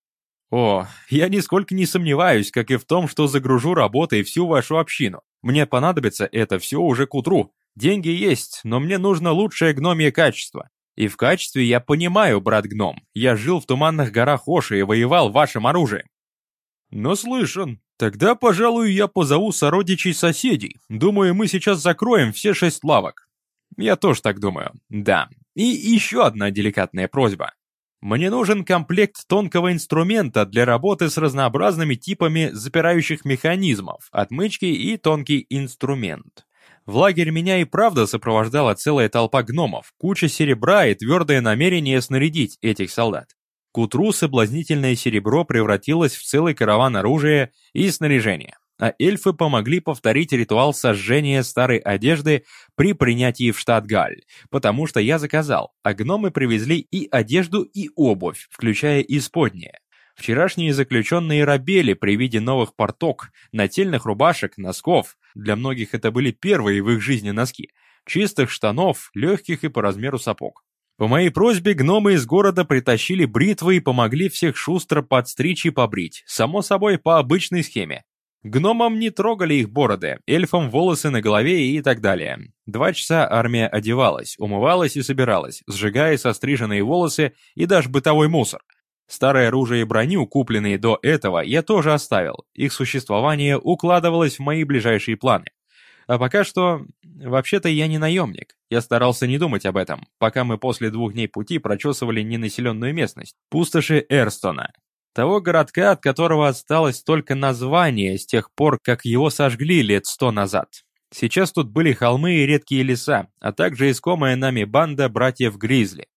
О, я нисколько не сомневаюсь, как и в том, что загружу работой всю вашу общину. Мне понадобится это все уже к утру. Деньги есть, но мне нужно лучшее гномье качество. И в качестве я понимаю, брат-гном, я жил в туманных горах Оши и воевал вашим оружием. Наслышан, Тогда, пожалуй, я позову сородичей соседей. Думаю, мы сейчас закроем все шесть лавок. Я тоже так думаю. Да. И еще одна деликатная просьба. Мне нужен комплект тонкого инструмента для работы с разнообразными типами запирающих механизмов, отмычки и тонкий инструмент. В лагерь меня и правда сопровождала целая толпа гномов, куча серебра и твердое намерение снарядить этих солдат. К утру соблазнительное серебро превратилось в целый караван оружия и снаряжения, а эльфы помогли повторить ритуал сожжения старой одежды при принятии в штат Галь, потому что я заказал, а гномы привезли и одежду, и обувь, включая исподнее. Вчерашние заключенные рабели при виде новых порток, нательных рубашек, носков, для многих это были первые в их жизни носки, чистых штанов, легких и по размеру сапог. По моей просьбе гномы из города притащили бритвы и помогли всех шустро подстричь и побрить, само собой по обычной схеме. Гномам не трогали их бороды, эльфам волосы на голове и так далее. Два часа армия одевалась, умывалась и собиралась, сжигая состриженные волосы и даже бытовой мусор. Старое оружие и броню, купленные до этого, я тоже оставил. Их существование укладывалось в мои ближайшие планы. А пока что... Вообще-то я не наемник. Я старался не думать об этом, пока мы после двух дней пути прочесывали ненаселенную местность, пустоши Эрстона. Того городка, от которого осталось только название с тех пор, как его сожгли лет сто назад. Сейчас тут были холмы и редкие леса, а также искомая нами банда братьев Гризли.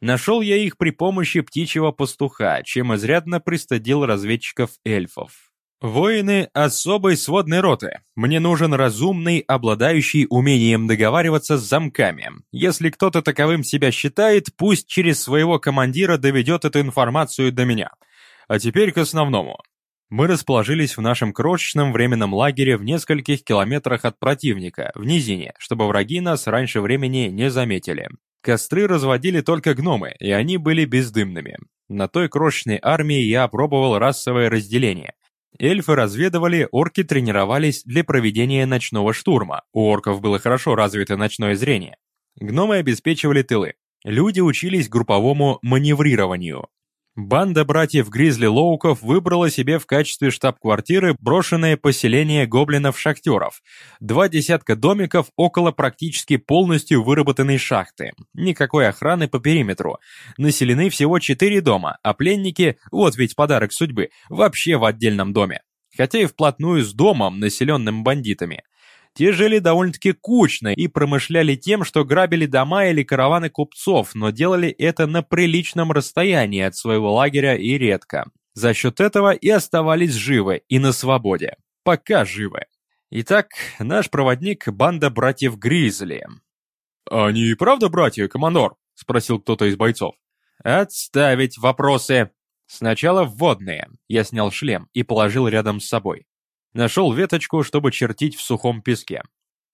Нашел я их при помощи птичьего пастуха, чем изрядно пристыдил разведчиков эльфов. «Воины особой сводной роты. Мне нужен разумный, обладающий умением договариваться с замками. Если кто-то таковым себя считает, пусть через своего командира доведет эту информацию до меня. А теперь к основному. Мы расположились в нашем крошечном временном лагере в нескольких километрах от противника, в низине, чтобы враги нас раньше времени не заметили. Костры разводили только гномы, и они были бездымными. На той крошечной армии я опробовал расовое разделение – Эльфы разведывали, орки тренировались для проведения ночного штурма. У орков было хорошо развито ночное зрение. Гномы обеспечивали тылы. Люди учились групповому маневрированию. Банда братьев Гризли-Лоуков выбрала себе в качестве штаб-квартиры брошенное поселение гоблинов-шахтеров. Два десятка домиков около практически полностью выработанной шахты. Никакой охраны по периметру. Населены всего четыре дома, а пленники, вот ведь подарок судьбы, вообще в отдельном доме. хотя и вплотную с домом, населенным бандитами. Те жили довольно-таки кучно и промышляли тем, что грабили дома или караваны купцов, но делали это на приличном расстоянии от своего лагеря и редко. За счет этого и оставались живы и на свободе. Пока живы. Итак, наш проводник — банда братьев Гризли. «Они и правда братья, командор?» — спросил кто-то из бойцов. «Отставить вопросы. Сначала вводные». Я снял шлем и положил рядом с собой. Нашел веточку, чтобы чертить в сухом песке.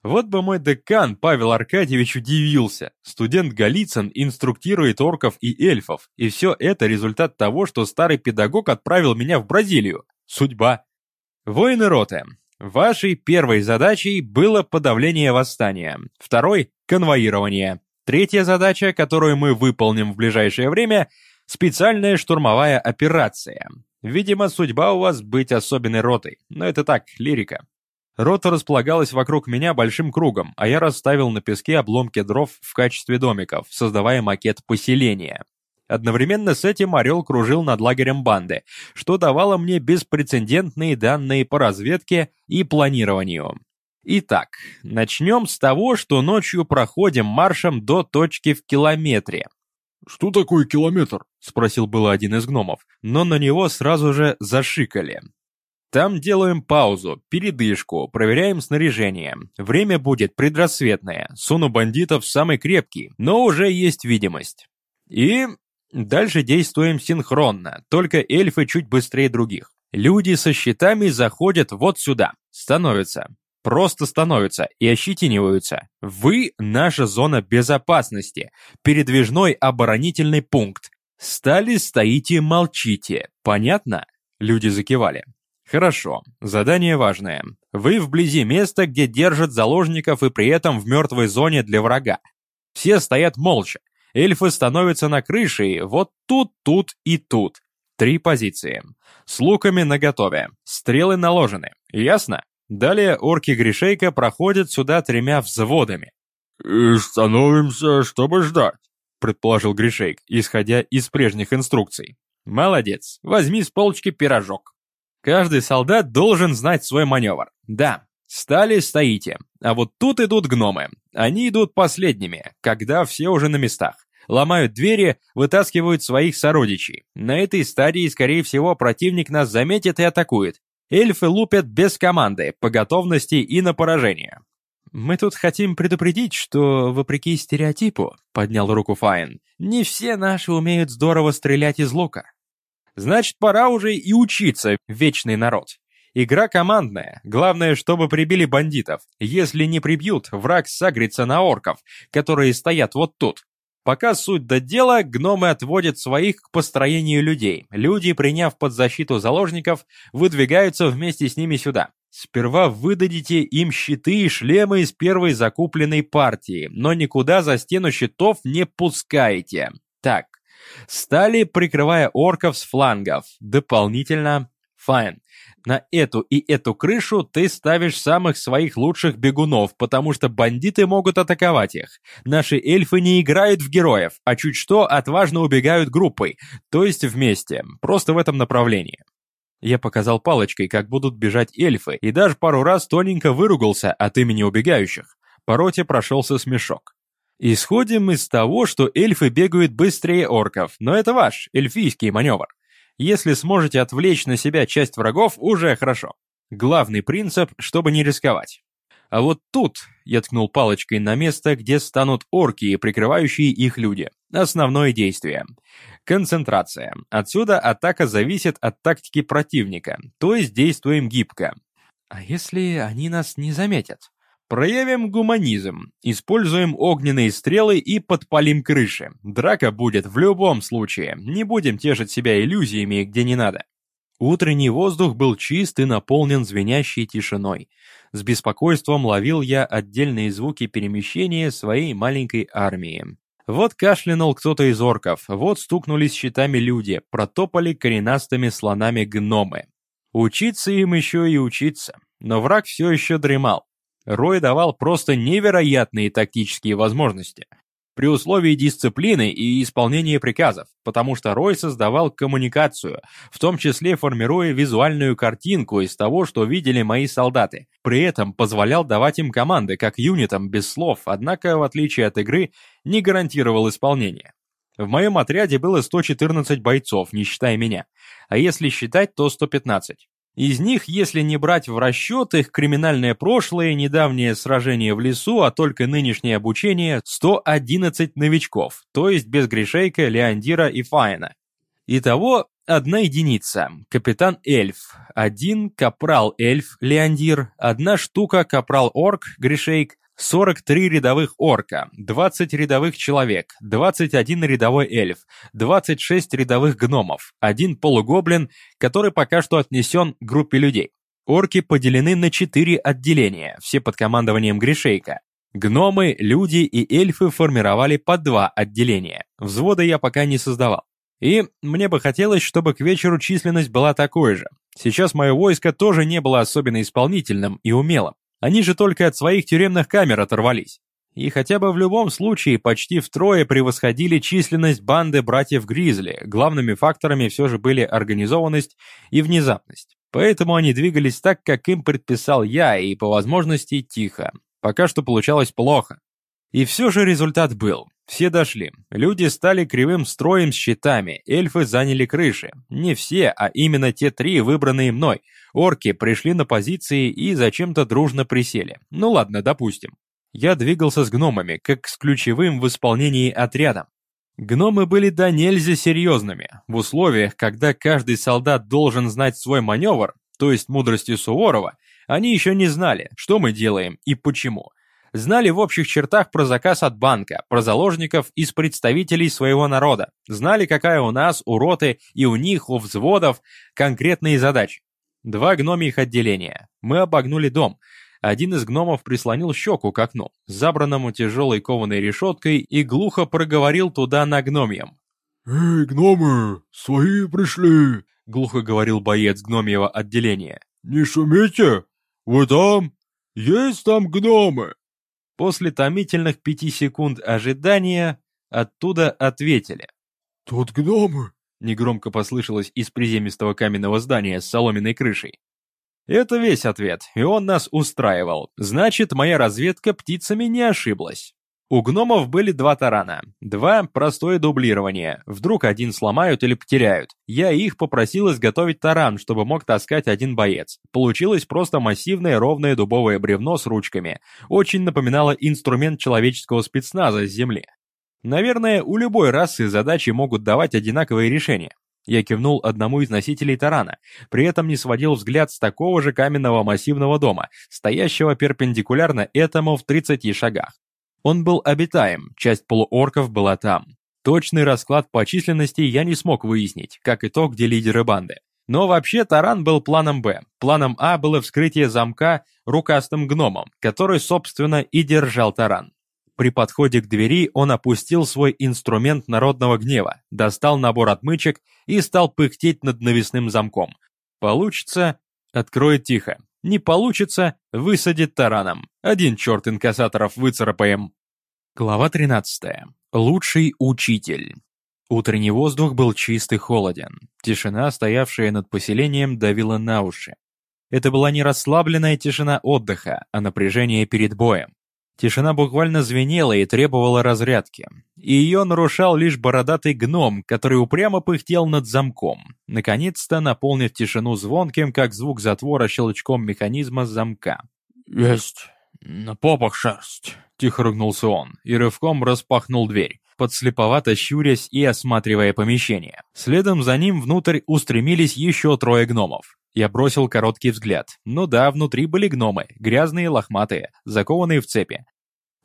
Вот бы мой декан Павел Аркадьевич удивился. Студент Голицын инструктирует орков и эльфов, и все это результат того, что старый педагог отправил меня в Бразилию. Судьба. Воины роты. Вашей первой задачей было подавление восстания, второй – конвоирование. Третья задача, которую мы выполним в ближайшее время – специальная штурмовая операция. Видимо, судьба у вас быть особенной ротой, но это так, лирика. Рота располагалась вокруг меня большим кругом, а я расставил на песке обломки дров в качестве домиков, создавая макет поселения. Одновременно с этим Орел кружил над лагерем банды, что давало мне беспрецедентные данные по разведке и планированию. Итак, начнем с того, что ночью проходим маршем до точки в километре. «Что такое километр?» — спросил было один из гномов, но на него сразу же зашикали. Там делаем паузу, передышку, проверяем снаряжение. Время будет предрассветное, суну бандитов самый крепкий, но уже есть видимость. И Дальше действуем синхронно, только эльфы чуть быстрее других. Люди со щитами заходят вот сюда, становятся. Просто становятся и ощетиниваются. Вы – наша зона безопасности, передвижной оборонительный пункт. Стали, стоите, молчите. Понятно? Люди закивали. Хорошо, задание важное. Вы вблизи места, где держат заложников и при этом в мертвой зоне для врага. Все стоят молча, эльфы становятся на крыше, вот тут, тут и тут. Три позиции. С луками наготове. Стрелы наложены. Ясно? Далее орки-гришейка проходят сюда тремя взводами. «И становимся, чтобы ждать», — предположил Гришейк, исходя из прежних инструкций. «Молодец, возьми с полочки пирожок. Каждый солдат должен знать свой маневр. Да, стали стоите, а вот тут идут гномы. Они идут последними, когда все уже на местах ломают двери, вытаскивают своих сородичей. На этой стадии, скорее всего, противник нас заметит и атакует. Эльфы лупят без команды, по готовности и на поражение. «Мы тут хотим предупредить, что, вопреки стереотипу», — поднял руку Файн, «не все наши умеют здорово стрелять из лука». «Значит, пора уже и учиться, вечный народ. Игра командная, главное, чтобы прибили бандитов. Если не прибьют, враг сагрится на орков, которые стоят вот тут. Пока суть до дела, гномы отводят своих к построению людей. Люди, приняв под защиту заложников, выдвигаются вместе с ними сюда. Сперва выдадите им щиты и шлемы из первой закупленной партии, но никуда за стену щитов не пускаете. Так, стали, прикрывая орков с флангов. Дополнительно... Файн. На эту и эту крышу ты ставишь самых своих лучших бегунов, потому что бандиты могут атаковать их. Наши эльфы не играют в героев, а чуть что отважно убегают группой, то есть вместе, просто в этом направлении. Я показал палочкой, как будут бежать эльфы, и даже пару раз тоненько выругался от имени убегающих. По роте прошелся смешок. Исходим из того, что эльфы бегают быстрее орков, но это ваш эльфийский маневр. Если сможете отвлечь на себя часть врагов, уже хорошо. Главный принцип, чтобы не рисковать. А вот тут я ткнул палочкой на место, где станут орки и прикрывающие их люди. Основное действие. Концентрация. Отсюда атака зависит от тактики противника, то есть действуем гибко. А если они нас не заметят? Проявим гуманизм, используем огненные стрелы и подпалим крыши. Драка будет в любом случае, не будем тешить себя иллюзиями, где не надо. Утренний воздух был чист и наполнен звенящей тишиной. С беспокойством ловил я отдельные звуки перемещения своей маленькой армии. Вот кашлянул кто-то из орков, вот стукнулись щитами люди, протопали коренастыми слонами гномы. Учиться им еще и учиться, но враг все еще дремал. Рой давал просто невероятные тактические возможности. при условии дисциплины и исполнения приказов, потому что Рой создавал коммуникацию, в том числе формируя визуальную картинку из того, что видели мои солдаты. При этом позволял давать им команды как юнитам без слов, однако, в отличие от игры, не гарантировал исполнение. В моем отряде было 114 бойцов, не считая меня, а если считать, то 115. Из них, если не брать в расчет их криминальное прошлое, недавнее сражение в лесу, а только нынешнее обучение, 111 новичков, то есть без Гришейка, Леандира и Файна. Итого одна единица, капитан Эльф, один капрал Эльф, Леандир, одна штука капрал Орк, Гришейк, 43 рядовых орка, 20 рядовых человек, 21 рядовой эльф, 26 рядовых гномов, один полугоблин, который пока что отнесен к группе людей. Орки поделены на 4 отделения, все под командованием Гришейка. Гномы, люди и эльфы формировали по два отделения. Взвода я пока не создавал. И мне бы хотелось, чтобы к вечеру численность была такой же. Сейчас мое войско тоже не было особенно исполнительным и умелым. Они же только от своих тюремных камер оторвались. И хотя бы в любом случае почти втрое превосходили численность банды братьев Гризли, главными факторами все же были организованность и внезапность. Поэтому они двигались так, как им предписал я, и по возможности тихо. Пока что получалось плохо. И все же результат был. Все дошли. Люди стали кривым строем с щитами, эльфы заняли крыши. Не все, а именно те три, выбранные мной. Орки пришли на позиции и зачем-то дружно присели. Ну ладно, допустим. Я двигался с гномами, как с ключевым в исполнении отрядом. Гномы были до нельзя серьезными. В условиях, когда каждый солдат должен знать свой маневр, то есть мудрости Суворова, они еще не знали, что мы делаем и почему – Знали в общих чертах про заказ от банка, про заложников из представителей своего народа. Знали, какая у нас, у роты и у них, у взводов, конкретные задачи. Два гномьих отделения. Мы обогнули дом. Один из гномов прислонил щеку к окну, забранному тяжелой кованой решеткой, и глухо проговорил туда на гномьем. «Эй, гномы, свои пришли!» — глухо говорил боец гномьего отделения. «Не шумите! Вы там? Есть там гномы?» После томительных пяти секунд ожидания оттуда ответили. «Тут гномы!» — негромко послышалось из приземистого каменного здания с соломенной крышей. Это весь ответ, и он нас устраивал. Значит, моя разведка птицами не ошиблась. У гномов были два тарана. Два – простое дублирование. Вдруг один сломают или потеряют. Я их попросил изготовить таран, чтобы мог таскать один боец. Получилось просто массивное ровное дубовое бревно с ручками. Очень напоминало инструмент человеческого спецназа с земли. Наверное, у любой расы задачи могут давать одинаковые решения. Я кивнул одному из носителей тарана, при этом не сводил взгляд с такого же каменного массивного дома, стоящего перпендикулярно этому в 30 шагах. Он был обитаем, часть полуорков была там. Точный расклад по численности я не смог выяснить, как и то, где лидеры банды. Но вообще таран был планом «Б». Планом «А» было вскрытие замка рукастым гномом, который, собственно, и держал таран. При подходе к двери он опустил свой инструмент народного гнева, достал набор отмычек и стал пыхтеть над навесным замком. Получится — откроет тихо. Не получится — высадит тараном. Один черт инкассаторов выцарапаем. Глава 13. Лучший учитель. Утренний воздух был чист и холоден. Тишина, стоявшая над поселением, давила на уши. Это была не расслабленная тишина отдыха, а напряжение перед боем. Тишина буквально звенела и требовала разрядки. И ее нарушал лишь бородатый гном, который упрямо пыхтел над замком, наконец-то наполнив тишину звонким, как звук затвора щелчком механизма замка. «Есть на попах шерсть», — тихо ругнулся он, и рывком распахнул дверь, подслеповато щурясь и осматривая помещение. Следом за ним внутрь устремились еще трое гномов. Я бросил короткий взгляд. Ну да, внутри были гномы, грязные, лохматые, закованные в цепи.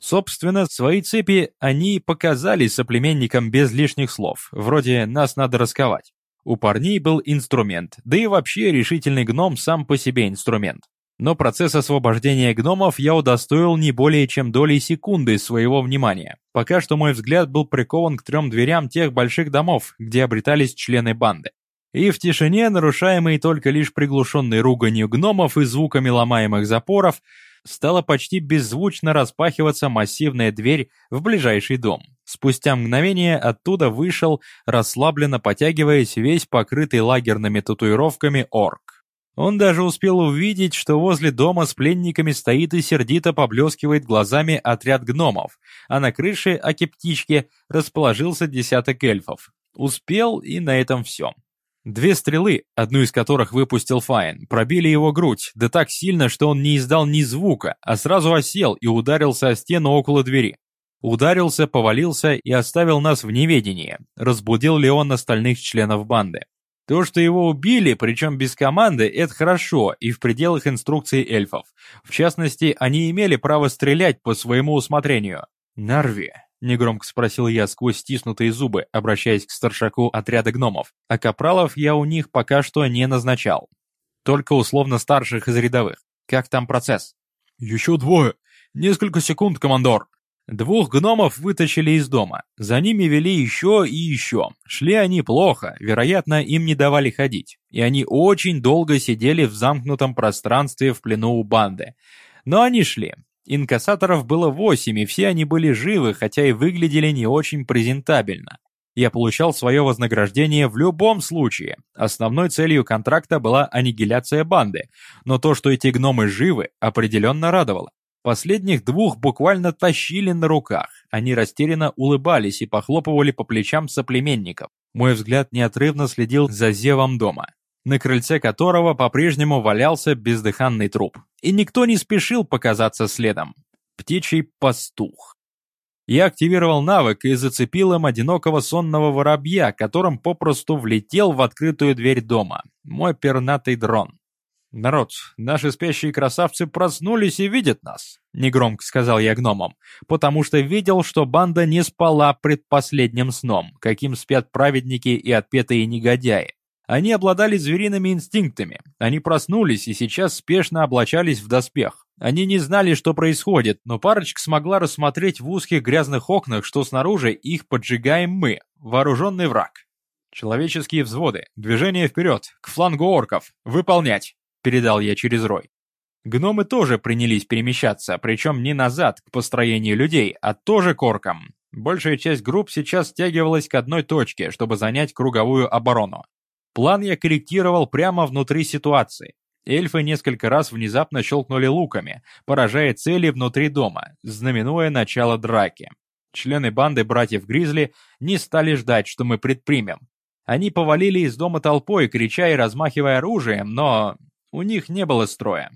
Собственно, свои цепи они показали соплеменникам без лишних слов, вроде «нас надо расковать». У парней был инструмент, да и вообще решительный гном сам по себе инструмент. Но процесс освобождения гномов я удостоил не более чем долей секунды своего внимания. Пока что мой взгляд был прикован к трем дверям тех больших домов, где обретались члены банды. И в тишине, нарушаемой только лишь приглушенной руганью гномов и звуками ломаемых запоров, стала почти беззвучно распахиваться массивная дверь в ближайший дом. Спустя мгновение оттуда вышел, расслабленно потягиваясь, весь покрытый лагерными татуировками орк. Он даже успел увидеть, что возле дома с пленниками стоит и сердито поблескивает глазами отряд гномов, а на крыше, аки птички, расположился десяток эльфов. Успел, и на этом все. Две стрелы, одну из которых выпустил Файн, пробили его грудь, да так сильно, что он не издал ни звука, а сразу осел и ударился о стену около двери. Ударился, повалился и оставил нас в неведении, разбудил ли он остальных членов банды. То, что его убили, причем без команды, это хорошо и в пределах инструкций эльфов. В частности, они имели право стрелять по своему усмотрению. Нарви, Негромко спросил я сквозь стиснутые зубы, обращаясь к старшаку отряда гномов. А капралов я у них пока что не назначал. Только условно старших из рядовых. Как там процесс? Еще двое. Несколько секунд, командор. Двух гномов вытащили из дома. За ними вели еще и еще. Шли они плохо, вероятно, им не давали ходить. И они очень долго сидели в замкнутом пространстве в плену у банды. Но они шли. Инкассаторов было восемь, и все они были живы, хотя и выглядели не очень презентабельно. Я получал свое вознаграждение в любом случае. Основной целью контракта была аннигиляция банды, но то, что эти гномы живы, определенно радовало. Последних двух буквально тащили на руках. Они растерянно улыбались и похлопывали по плечам соплеменников. Мой взгляд неотрывно следил за зевом дома на крыльце которого по-прежнему валялся бездыханный труп. И никто не спешил показаться следом. Птичий пастух. Я активировал навык и зацепил им одинокого сонного воробья, которым попросту влетел в открытую дверь дома. Мой пернатый дрон. «Народ, наши спящие красавцы проснулись и видят нас», — негромко сказал я гномам, потому что видел, что банда не спала предпоследним сном, каким спят праведники и отпетые негодяи. Они обладали звериными инстинктами. Они проснулись и сейчас спешно облачались в доспех. Они не знали, что происходит, но парочка смогла рассмотреть в узких грязных окнах, что снаружи их поджигаем мы, вооруженный враг. Человеческие взводы, движение вперед, к флангу орков, выполнять, передал я через рой. Гномы тоже принялись перемещаться, причем не назад, к построению людей, а тоже к оркам. Большая часть групп сейчас стягивалась к одной точке, чтобы занять круговую оборону. План я корректировал прямо внутри ситуации. Эльфы несколько раз внезапно щелкнули луками, поражая цели внутри дома, знаменуя начало драки. Члены банды братьев Гризли не стали ждать, что мы предпримем. Они повалили из дома толпой, крича и размахивая оружием, но у них не было строя.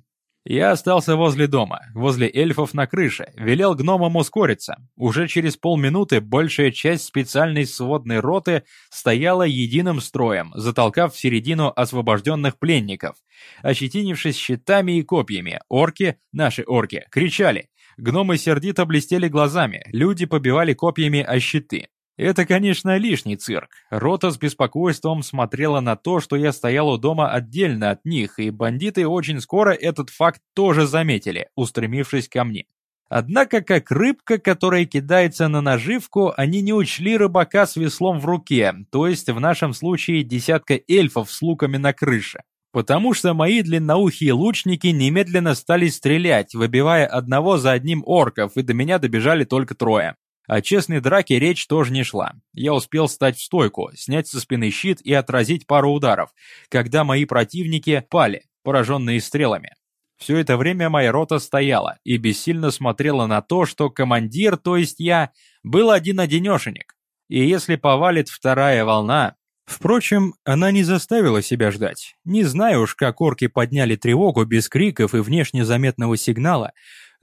Я остался возле дома, возле эльфов на крыше, велел гномам ускориться. Уже через полминуты большая часть специальной сводной роты стояла единым строем, затолкав в середину освобожденных пленников. Ощетинившись щитами и копьями, орки, наши орки, кричали. Гномы сердито блестели глазами, люди побивали копьями о щиты. Это, конечно, лишний цирк. Рота с беспокойством смотрела на то, что я стоял у дома отдельно от них, и бандиты очень скоро этот факт тоже заметили, устремившись ко мне. Однако, как рыбка, которая кидается на наживку, они не учли рыбака с веслом в руке, то есть в нашем случае десятка эльфов с луками на крыше. Потому что мои длинноухие лучники немедленно стали стрелять, выбивая одного за одним орков, и до меня добежали только трое. О честной драке речь тоже не шла. Я успел стать в стойку, снять со спины щит и отразить пару ударов, когда мои противники пали, пораженные стрелами. Все это время моя рота стояла и бессильно смотрела на то, что командир, то есть я, был один-одинешенек. И если повалит вторая волна... Впрочем, она не заставила себя ждать. Не знаю уж, как орки подняли тревогу без криков и внешне заметного сигнала,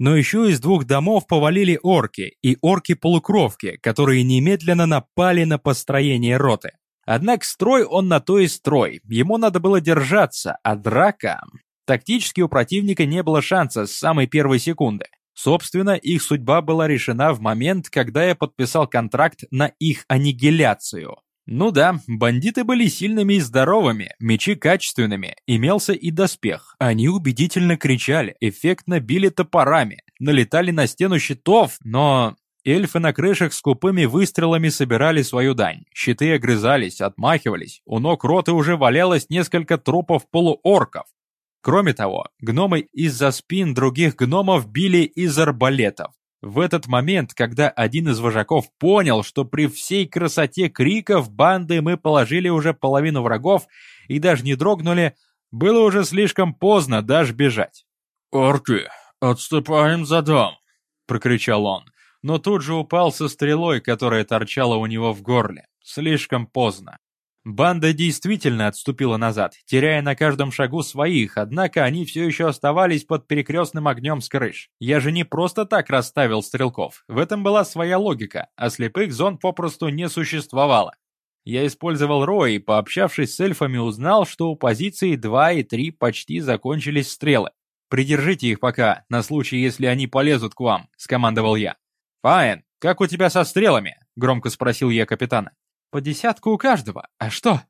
но еще из двух домов повалили орки и орки-полукровки, которые немедленно напали на построение роты. Однако строй он на то и строй, ему надо было держаться, а драка... Тактически у противника не было шанса с самой первой секунды. Собственно, их судьба была решена в момент, когда я подписал контракт на их аннигиляцию. Ну да, бандиты были сильными и здоровыми, мечи качественными, имелся и доспех. Они убедительно кричали, эффектно били топорами, налетали на стену щитов, но... Эльфы на крышах с купыми выстрелами собирали свою дань. Щиты огрызались, отмахивались. У ног роты уже валялось несколько трупов полуорков. Кроме того, гномы из-за спин других гномов били из арбалетов. В этот момент, когда один из вожаков понял, что при всей красоте криков банды мы положили уже половину врагов и даже не дрогнули, было уже слишком поздно даже бежать. «Орки, отступаем за дом!» — прокричал он, но тут же упал со стрелой, которая торчала у него в горле. Слишком поздно. Банда действительно отступила назад, теряя на каждом шагу своих, однако они все еще оставались под перекрестным огнем с крыш. Я же не просто так расставил стрелков, в этом была своя логика, а слепых зон попросту не существовало. Я использовал Рой и, пообщавшись с эльфами, узнал, что у позиций 2 и 3 почти закончились стрелы. «Придержите их пока, на случай, если они полезут к вам», — скомандовал я. «Файн, как у тебя со стрелами?» — громко спросил я капитана. По десятку у каждого. А что?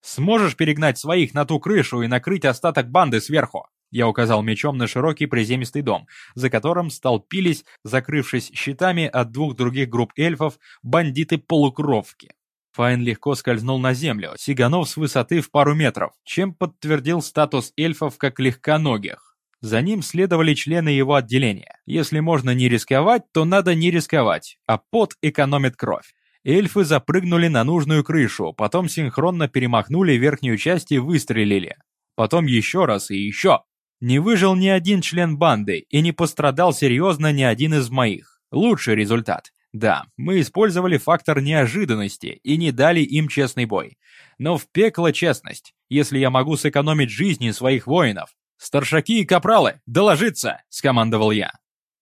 Сможешь перегнать своих на ту крышу и накрыть остаток банды сверху? Я указал мечом на широкий приземистый дом, за которым столпились, закрывшись щитами от двух других групп эльфов, бандиты-полукровки. Файн легко скользнул на землю, сиганув с высоты в пару метров, чем подтвердил статус эльфов как легконогих. За ним следовали члены его отделения. Если можно не рисковать, то надо не рисковать, а пот экономит кровь. Эльфы запрыгнули на нужную крышу, потом синхронно перемахнули верхнюю часть и выстрелили. Потом еще раз и еще. Не выжил ни один член банды и не пострадал серьезно ни один из моих. Лучший результат. Да, мы использовали фактор неожиданности и не дали им честный бой. Но в пекло честность, если я могу сэкономить жизни своих воинов. «Старшаки и капралы, доложиться!» — скомандовал я.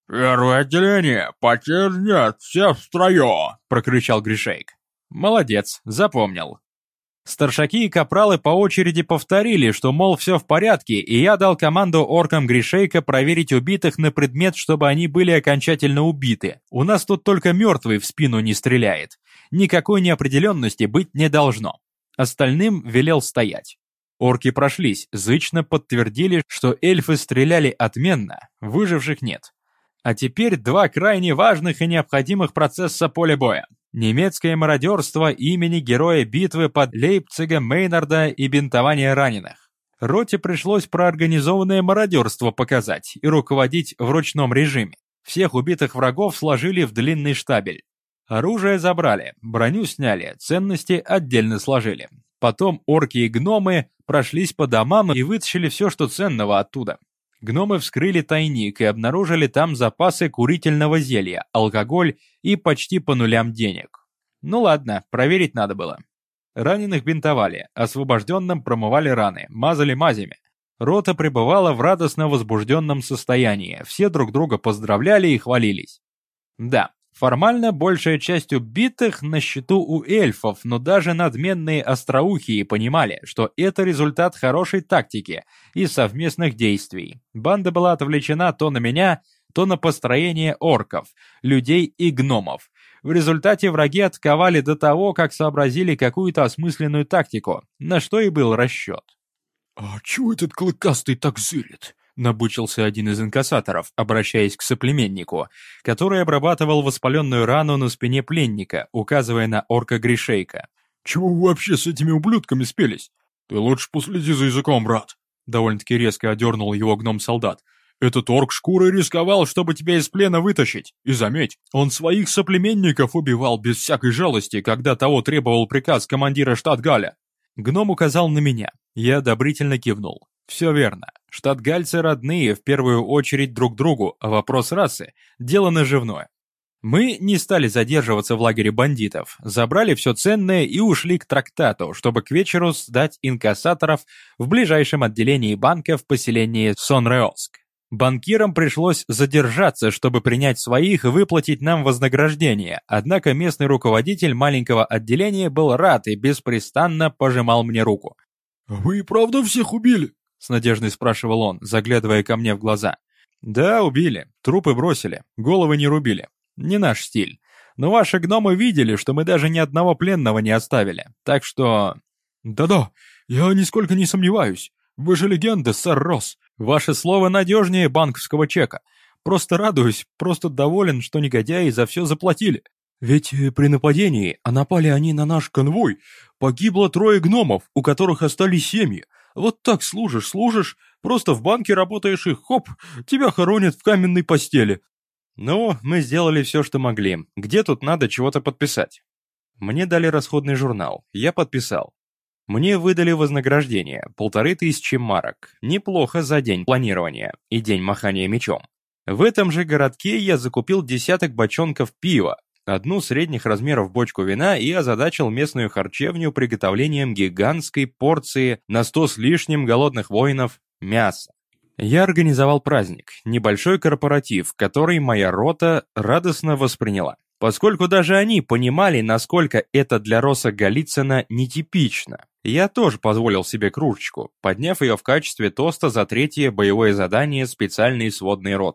«Первое отделение! Потерь нет, все в строю!» — прокричал Гришейк. «Молодец, запомнил». Старшаки и капралы по очереди повторили, что, мол, все в порядке, и я дал команду оркам Гришейка проверить убитых на предмет, чтобы они были окончательно убиты. У нас тут только мертвый в спину не стреляет. Никакой неопределенности быть не должно. Остальным велел стоять. Орки прошлись, зычно подтвердили, что эльфы стреляли отменно, выживших нет. А теперь два крайне важных и необходимых процесса поля боя. Немецкое мародерство имени героя битвы под Лейпцигом Мейнарда и бинтование раненых. Роте пришлось проорганизованное мародерство показать и руководить в ручном режиме. Всех убитых врагов сложили в длинный штабель. Оружие забрали, броню сняли, ценности отдельно сложили. Потом орки и гномы прошлись по домам и вытащили все, что ценного оттуда. Гномы вскрыли тайник и обнаружили там запасы курительного зелья, алкоголь и почти по нулям денег. Ну ладно, проверить надо было. Раненых бинтовали, освобожденным промывали раны, мазали мазями. Рота пребывала в радостно возбужденном состоянии, все друг друга поздравляли и хвалились. Да, Формально большая часть убитых на счету у эльфов, но даже надменные остроухие понимали, что это результат хорошей тактики и совместных действий. Банда была отвлечена то на меня, то на построение орков, людей и гномов. В результате враги атаковали до того, как сообразили какую-то осмысленную тактику, на что и был расчет. «А чего этот клыкастый так зырит?» Набучился один из инкассаторов, обращаясь к соплеменнику, который обрабатывал воспаленную рану на спине пленника, указывая на орка Гришейка. «Чего вы вообще с этими ублюдками спелись? Ты лучше последи за языком, брат!» Довольно-таки резко одернул его гном-солдат. «Этот орк шкурой рисковал, чтобы тебя из плена вытащить. И заметь, он своих соплеменников убивал без всякой жалости, когда того требовал приказ командира штат Галя». Гном указал на меня. Я одобрительно кивнул. Все верно. Штатгальцы родные в первую очередь друг другу, а вопрос расы – дело наживное. Мы не стали задерживаться в лагере бандитов, забрали все ценное и ушли к трактату, чтобы к вечеру сдать инкассаторов в ближайшем отделении банка в поселении Сонреоск. Банкирам пришлось задержаться, чтобы принять своих и выплатить нам вознаграждение, однако местный руководитель маленького отделения был рад и беспрестанно пожимал мне руку. «Вы и правда всех убили?» С надеждой спрашивал он, заглядывая ко мне в глаза. Да, убили. Трупы бросили. Головы не рубили. Не наш стиль. Но ваши гномы видели, что мы даже ни одного пленного не оставили. Так что... Да-да, я нисколько не сомневаюсь. Вы же легенда, сэр Росс. Ваше слово надежнее банковского чека. Просто радуюсь, просто доволен, что негодяи за все заплатили. Ведь э, при нападении, а напали они на наш конвой, погибло трое гномов, у которых остались семьи, Вот так служишь, служишь, просто в банке работаешь и хоп, тебя хоронят в каменной постели. Ну, мы сделали все, что могли. Где тут надо чего-то подписать? Мне дали расходный журнал, я подписал. Мне выдали вознаграждение, полторы тысячи марок. Неплохо за день планирования и день махания мечом. В этом же городке я закупил десяток бочонков пива, одну средних размеров бочку вина и озадачил местную харчевню приготовлением гигантской порции на сто с лишним голодных воинов мяса. Я организовал праздник, небольшой корпоратив, который моя рота радостно восприняла, поскольку даже они понимали, насколько это для Роса Голицына нетипично. Я тоже позволил себе кружечку, подняв ее в качестве тоста за третье боевое задание специальной сводной роты.